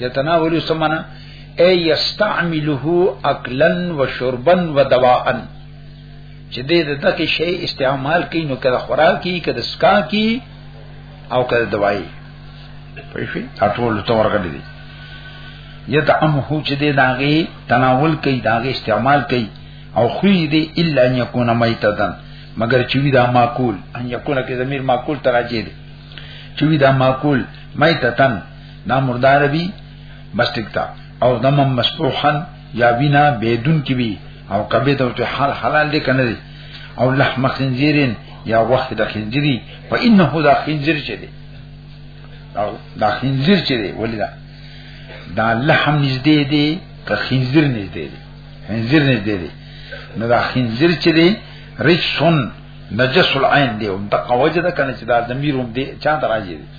B: یتناول سمنا ای یستعمله اکلا و شربا و دواءا چې دې د دغه شی استعمال کین نو کله خوراک کی کله سکا کی او کله دوايي پېښې ټول ته ورغلې دي یتعمه چې دې داغه تناول کوي داغه استعمال کوي او خوې دې الا ان یکون میتدن مگر چې وی دا معقول ان یکون کې ضمیر معقول تراجه دي چې وی دا معقول میتتن دا مردار بي بس ټکتا او دم مسبوحا یا وینا بدون کی بي او کبه ته چې حال حلال دي کنه دي او لحم خنزیرین یا وخت د خنزیری فانه دا خنزیر چي دي او دا خنزیر چي دي ولدا دا لحم نږدې دي که خنزیر نږدې دي خنزیر نږدې دي نو دا خنزیر چي دي رجسون نجس العين دی او د قوجه ده کنه چې دا ضمیر هم دی چا درایي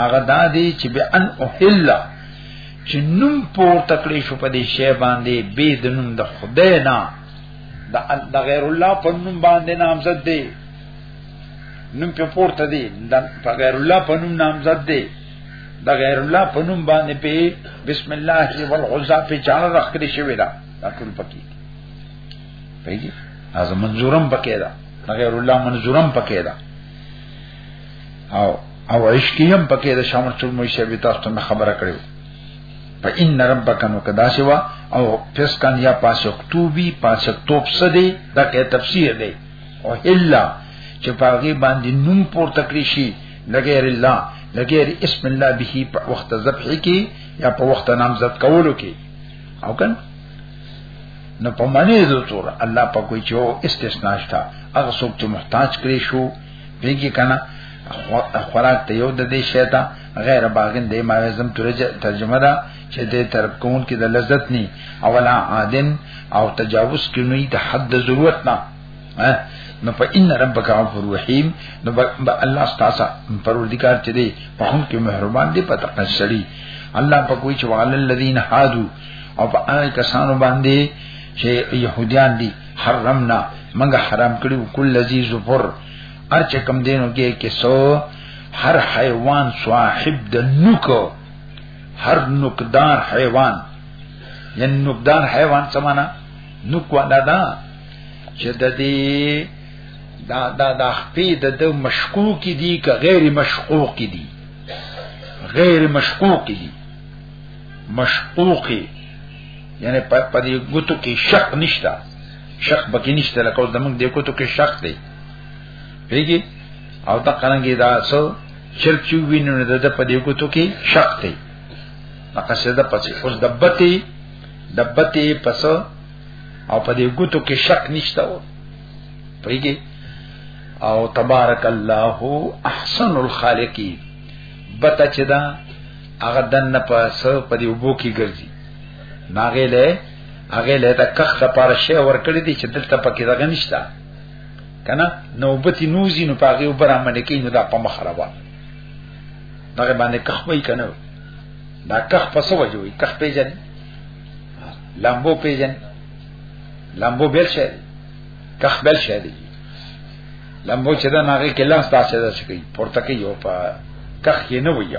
B: هغه دا دی چې به ان احل چې نوم پور تکړې شو په دې شی باندې به د نوم د خدای نه د د غیر الله په نوم باندې نامزد دی نوم په پورته دی د غیر الله په نوم نامزد دی د غیر الله په نوم باندې په بسم الله والعزا په چار راخلي شوی دا ټول پکې پیږي از منظورم پکې دا غیر الله منظورم پکې دا او او عشق هم پکې د شامل ټول مې شی به تاسو ته خبره کړو په ان ربک نو کدا سوا او فسکان یا پاسکتوبی پاسکتوب سدی دا کې تفسیر دی او الا چې پاغي باندې نوم پور تکړی شي لغیر الله لغیر اسم الله به په وخت ذبح کې یا په وخت نامزد کولو کې او کن نو په معنی د تور الله په کوئی چې استثناء شته هغه څوک چې محتاج کړی شو پیږي کنه خوراک ته یو د دې شیطان غیر باغین دی ما زم ترجمه ده چې دې طرف کون کې د لذت ني اولا عادن او تجاوز کې نه د حد ضرورت نه نو په ان ربک غفور رحیم نو الله ستاسو پروردگار چې دی په هم کې مهربان دی پتا کړی الله په کوئی چې وعلل الذین هادو او په هغه کسانو باندې چې يهوديان دي حرمنا منګه حرام کړو کل لذي زفر ارچ کم دینو کې کې سو هر حیوان صاحب د نوکو هر نوکدار حیوان یعنی نوکدار حیوان سمانا نوک والا دا چې د دې دا دا د خپې د د مشکوک دي که غیر مشکوک دي غیر مشکوک دي مشکوک یعنی په په دې ګوتو کې شک نشته شک بکی نشته لکه اوس زمونږ دې ګوتو کې شک دی پیږي او دا قرانګي دا سو شرک چې وینو نه ده په دې ګوتو کې شک دی لکه څه ده پسې اوس دبتی دبتی پس او په دې ګوتو کې شک نشته و پیږي او تبارک الله احسن الخالقین بتا چې دا هغه دنه په سر په دی وبو کې ګرځي ناغه له هغه له دا کخ لپاره شی ورکړی دی چې دلته پکې دغه نشته کنه نوبتی نوزی نو پاغي وبر باندې کې نو دا په مخ روان دغه باندې کخ وای کنه دا کخ په سو وجوي کخ پیجن لامبو پیجن لامبو بیل شه کخ بیل شه دی لمبو چې دا ناګه کې لاس تاسو ده چې کوي پورته کوي او په کخ کې نه وي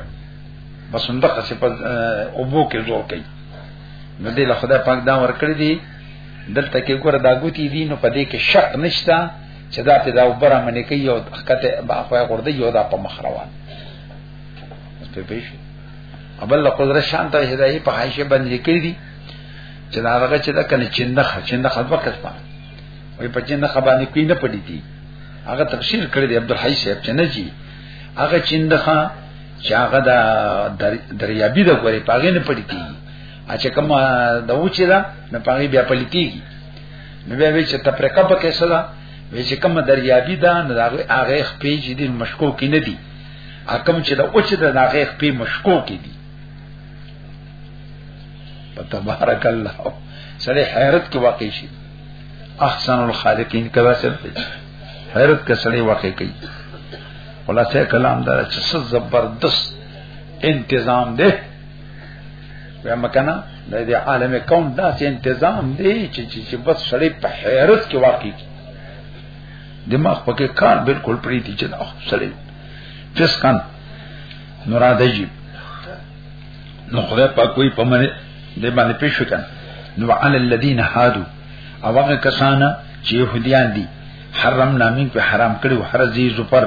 B: بس انده خسي په اوبو کې زور کوي نو دې له خدای پاک دا ور کړی دی دلته کې ګوره دا ګوتی دي نو په دې کې شک نشته چې دا ته دا وبره منې کوي او خکته باخوې غردي یو دا په مخ روان ته به شي ابل له قدرت شان ته هدايه په حایشه باندې کړی دي چې دا هغه چې دا کنه چنده چنده خدمت کوي وي په جن خبانه کوي نه پدې دي هغه تفسیر کړی دی عبد الحی صاحب چې نه جی هغه چیند خان چې هغه دا دریابی د غوري پاګې نه پدې دي اچ کوم د وچی دا نه پاګې بیا پدې دي نو بیا وی چې تفریقه په کې سره وی چې کوم دریابی دا نه هغه خپې چې دي مشکو کې نه دي اکم چې د اوچ د هغه خپې مشکو کې دي تبارک الله سره حیرت کې واقع شي احسن الخالقین کدا سره حیرت کې سره واقع کوي خلاصه کلام دا چې څه زبردست انتظام دی ویا مکنه د دې عالم کون داسې انتظام دی چې چې بس سړی په حیرت کې واقع کی دماغ پکې کار بالکل پریتی چې دا سړی فسقن نورا دجیب نو خدای پاک کوئی په منه دې باندې پیښ وکړ نو علی الذین هادو او هغه کسان چې يهوديان دي حرم نامي په حرام کړو هر زی زفر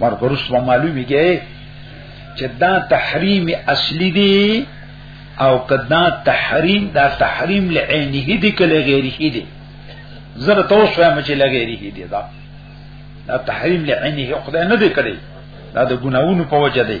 B: ور پرس و معلومیږي چې دا تحریم اصلي دی او کدا تحریم دا تحریم لعینه دی کله غیره دی زره توسو هم چې لغیره دی دا دا تحریم لعینه خدای نه دی کړی دا د ګناوونو په وجه دی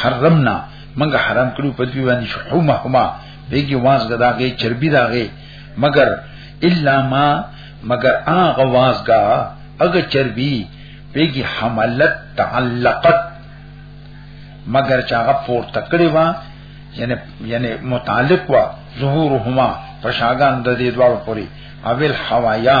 B: حرمنا منګه حرام کړو په دې باندې شحومه هما دغه واز غداګه چربي داګه مگر الا ما مگر هغه وازګه هغه چربي پیږي حملت تعلقت مگر چې هغه پور تکړه وا یعنی یعنی متعلق وا ظهورهما پشاګان د دې دوه پوری اویل حوایا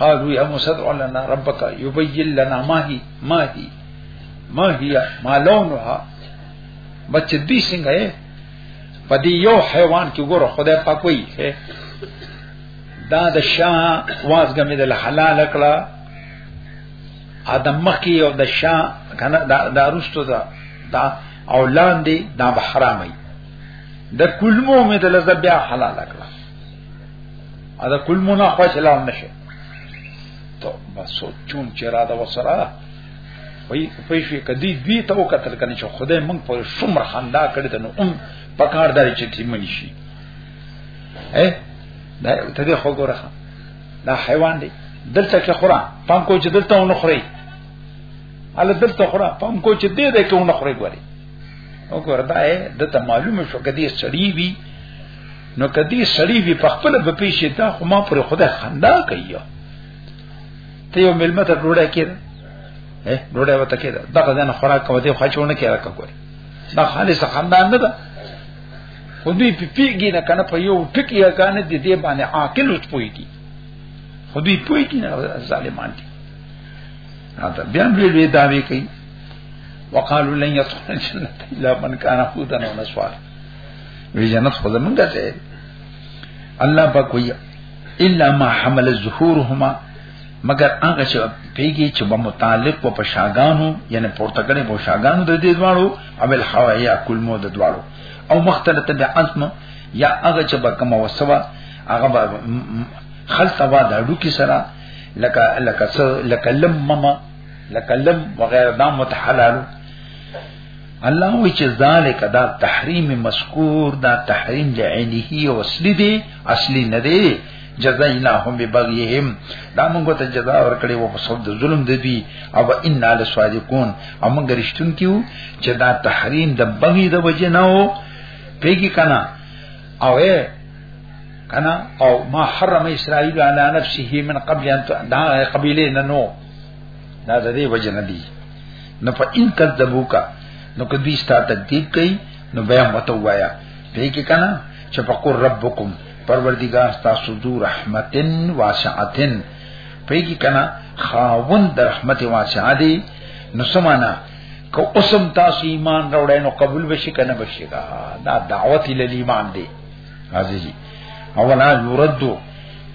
B: قالوا يا موسى ادع لنا ربك يبين لنا ما هي ما هي ما هي ما لونها بچ دې څنګه یې
A: په دې یو حیوان کې ګوره خدای پاک وایي دا د شاه وازګه مې د حلال کړه ادم مخی او د شاه کنه دا دا رستو دا دا او لاندې دا به حرامي د کلمو مې د لزبیا حلال کړه ادا کل منا خوش لاو نشه تو بس چون چرا دا وسرا وای په شي کدی دوی ته وکتل کنه چې خدای مونږ پر څومره خندا کړی ته نو ام پکار دار چې تی منی شي اے دا ته دې خو ګوره دا حیوان دی دلته کې خورا پام کو چې دلته ونه خوري اله دلته خورا پام کو چې دې دې کې ونه خوري ګوري او ګوره دا اے دته معلومه شو کدی سړی وی نو کدی سړی وی په خپل به پیشي تا خو ما پر خدای خندا کوي ته یو ملمه ته ډوډۍ کړه اے ډوډۍ وته کړه دا غزنه خوراک کوي دی خچونه کړه کوي دا خالص خندا نه ده خو دوی په پیګی نه کنه په یو ټکی یا کنه د دې باندې عاقل اوس پويږي خو دوی پويږي نه ظالمان دي دا بیا به وی دا وی کوي وقالو لن يدخل الجنه الا من كان هودا او نصارا وی جنت خو زمونږ ځای الله په کوی الا ما حمل ظهورهما مگر هغه چې پیږي چې په متعلق په پشاګانو یعنی پورتګړې په شاګانو د دې دواړو او بل حوایا کل مو د دواړو او مختلفه د عزم یا هغه چې په کومه وسوه هغه به خلطه وا د اډو کې سره لکه لکه لکه لمما لکه لم وغیرہ دا متحلالو الله وی چې ذالک دا تحریم مذکور دا تحریم د عینه او اصلي دی اصلي نه دی جزایناهم ببغیهم دا موږ ته جزا ورکړې وو په سبب د ظلم د دوی او ان علی صادقون او موږ رښتون کیو چې دا تحریم د بغی د وجه نه وو پیګی کنا او کنا او ما حرم اسرائیل علی نفسه من قبل ان دا قبیله نه نو دا د دې وجه نه دی نو په ان کذبوکا نو کدی ستا تکذیب کوي نو بیا متو وایا په کې کنه چې فقر ربکم پروردگار تاسو ذو رحمتن واسعتن په کې کنه خاون د رحمت واسعه دی نو سمانا که اوسم تاسو ایمان راوړی نو قبول بشي کنه بشي دا دعوت ال ایمان دی عزیزي اولا یردو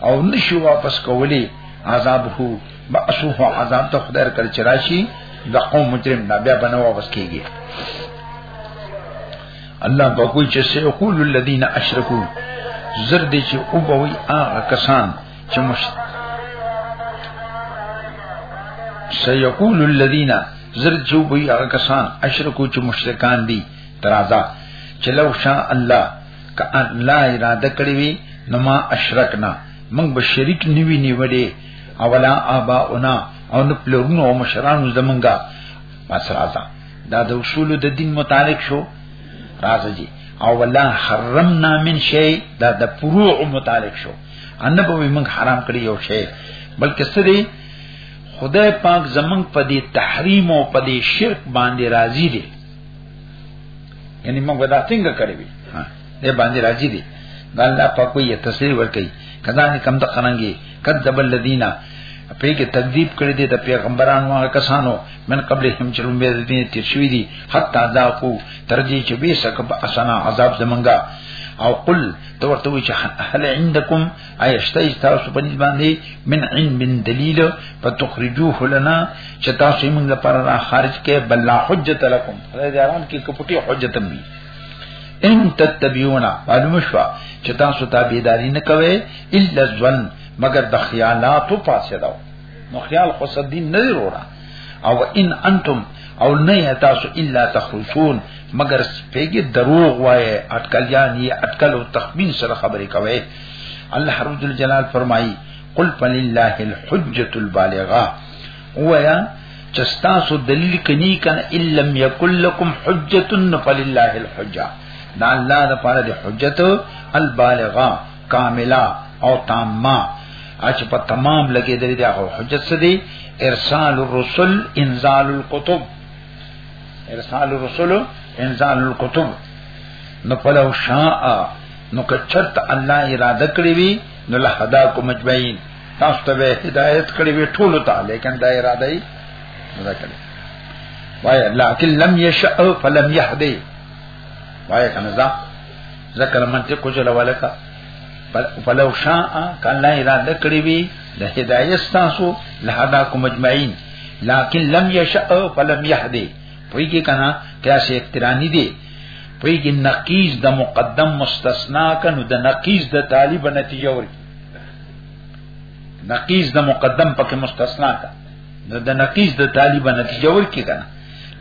A: او نشو واپس کولی عذاب هو باسو هو عذاب ته خدای کړ چې راشي د قوم مجرم نه بیا بنو واپس کیږي الله په کوئی چې سيقول الذين اشركوا زرد چې او بوي هغه کسان چې مش سيقول الذين زرد چې او بوي هغه کسان اشركوا چې مشرکان دي ترازا چې لو شاء الله کأن لا اراده کړی وي نو ما اشرکنا موږ به شریک نیوی نیولې اولا اباؤنا او نه پلرونو او مشرانو زمونږه بس راځه دا د اصول د دین متعلق شو راځه جی او ولا حرمنا من شی دا د فروع متعلق شو ان به موږ حرام کړی یو شی بلکې سری خدای پاک زمنګ په دې تحریم او په دې شرک باندې راضی دی یعنی موږ دا څنګه کړی وی دې باندې راځي دي دا الله په کوی تفسیر ورکړي کدا نه کم د قرانګي کذب الذین په کې تکذیب کړی دی د پیغمبرانو هغه کسانو من قبل هم چې لومبه د دین تیر شوی دي حتی دا کو تر دې چې به سک په اسنا عذاب زمنګا او قل تو ورته وی چې هل عندکم ایشته تاسو په دې باندې من علم من دلیل فتخرجوه لنا چې تاسو موږ لپاره را خارج کې بلا حجت لكم دا ځان کې کپټي حجت مې ان تتبعونا معلوم شو چې تاسو تابعداري نه کوي الا ځن مگر د خیالات او فاسدو نو خیال خو صدین نه وروړه او ان انتم او نه تاسو الا تخرصون مگر پیګه دروغ وای اٹکل یان یې اٹکل او تخمین سره خبرې کوي الله رب الجلال فرمایي قل فلله الحجه البالغه ویا چستاسو دلیل کنی کنه الا یکل لکم حجت فللہ الحجہ دا الله د پاره د حجت البالغه کاملا او تامه اچ په تمام لګې درې د حجت څه دی ارسال الرسل انزال الكتب ارسال الرسل انزال الكتب نو فلو شاء نو کچرت الله اراده کړی وی نو لهدا کوم اجمعین تاسو ته به هدایت کړی وي ټول ته لیکن دا اراده یې نه کړې وای لکن لم یشاء فلم یهدی وای کنه ځا ذکر منطق کو چلا ولکا فلو شاء کان لا اراده کړی وي د هدایت تاسو له هدا کوم اجمعین لکن لم یشاء فلم یهدی پوی کې کنه قیاس اقترانی دی پوی کې نقیز د مقدم مستثنا کنو د نقیز د طالب نتیجه ورکی نقیز د مقدم پکې مستثنا ده د د نقیز د طالب نتیجه ورکی کنه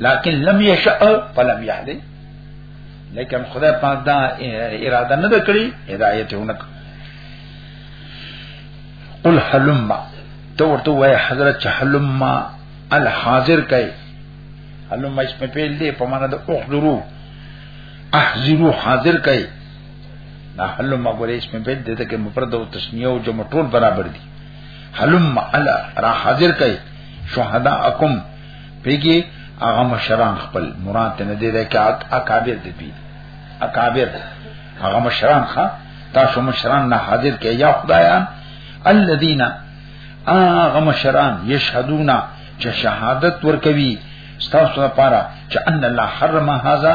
A: لکن لم یشاء فلم یعلی لیکن خدای پاک دا اراده نه کړی هدایت ونک قل حلم تو ورته وای حضرت حلم الحاضر کای حلم اسم پیل دی په معنا د احضرو احضرو حاضر کای نا حلم ما ګورې اسم فعل دې ته کې مفرد او تسنیه او جمع ټول برابر دي حلم علا را حاضر کړي شهدا اکم پیګي هغه مشران خپل مراد نه دي دا کې اکابر دي بي اکابر هغه مشران ښا تاسو مشران نه حاضر کړي یا خدایان الذين هغه مشران یشهدون چې شهادت ورکوي ستاسو لپاره چې ان الله حرم هذا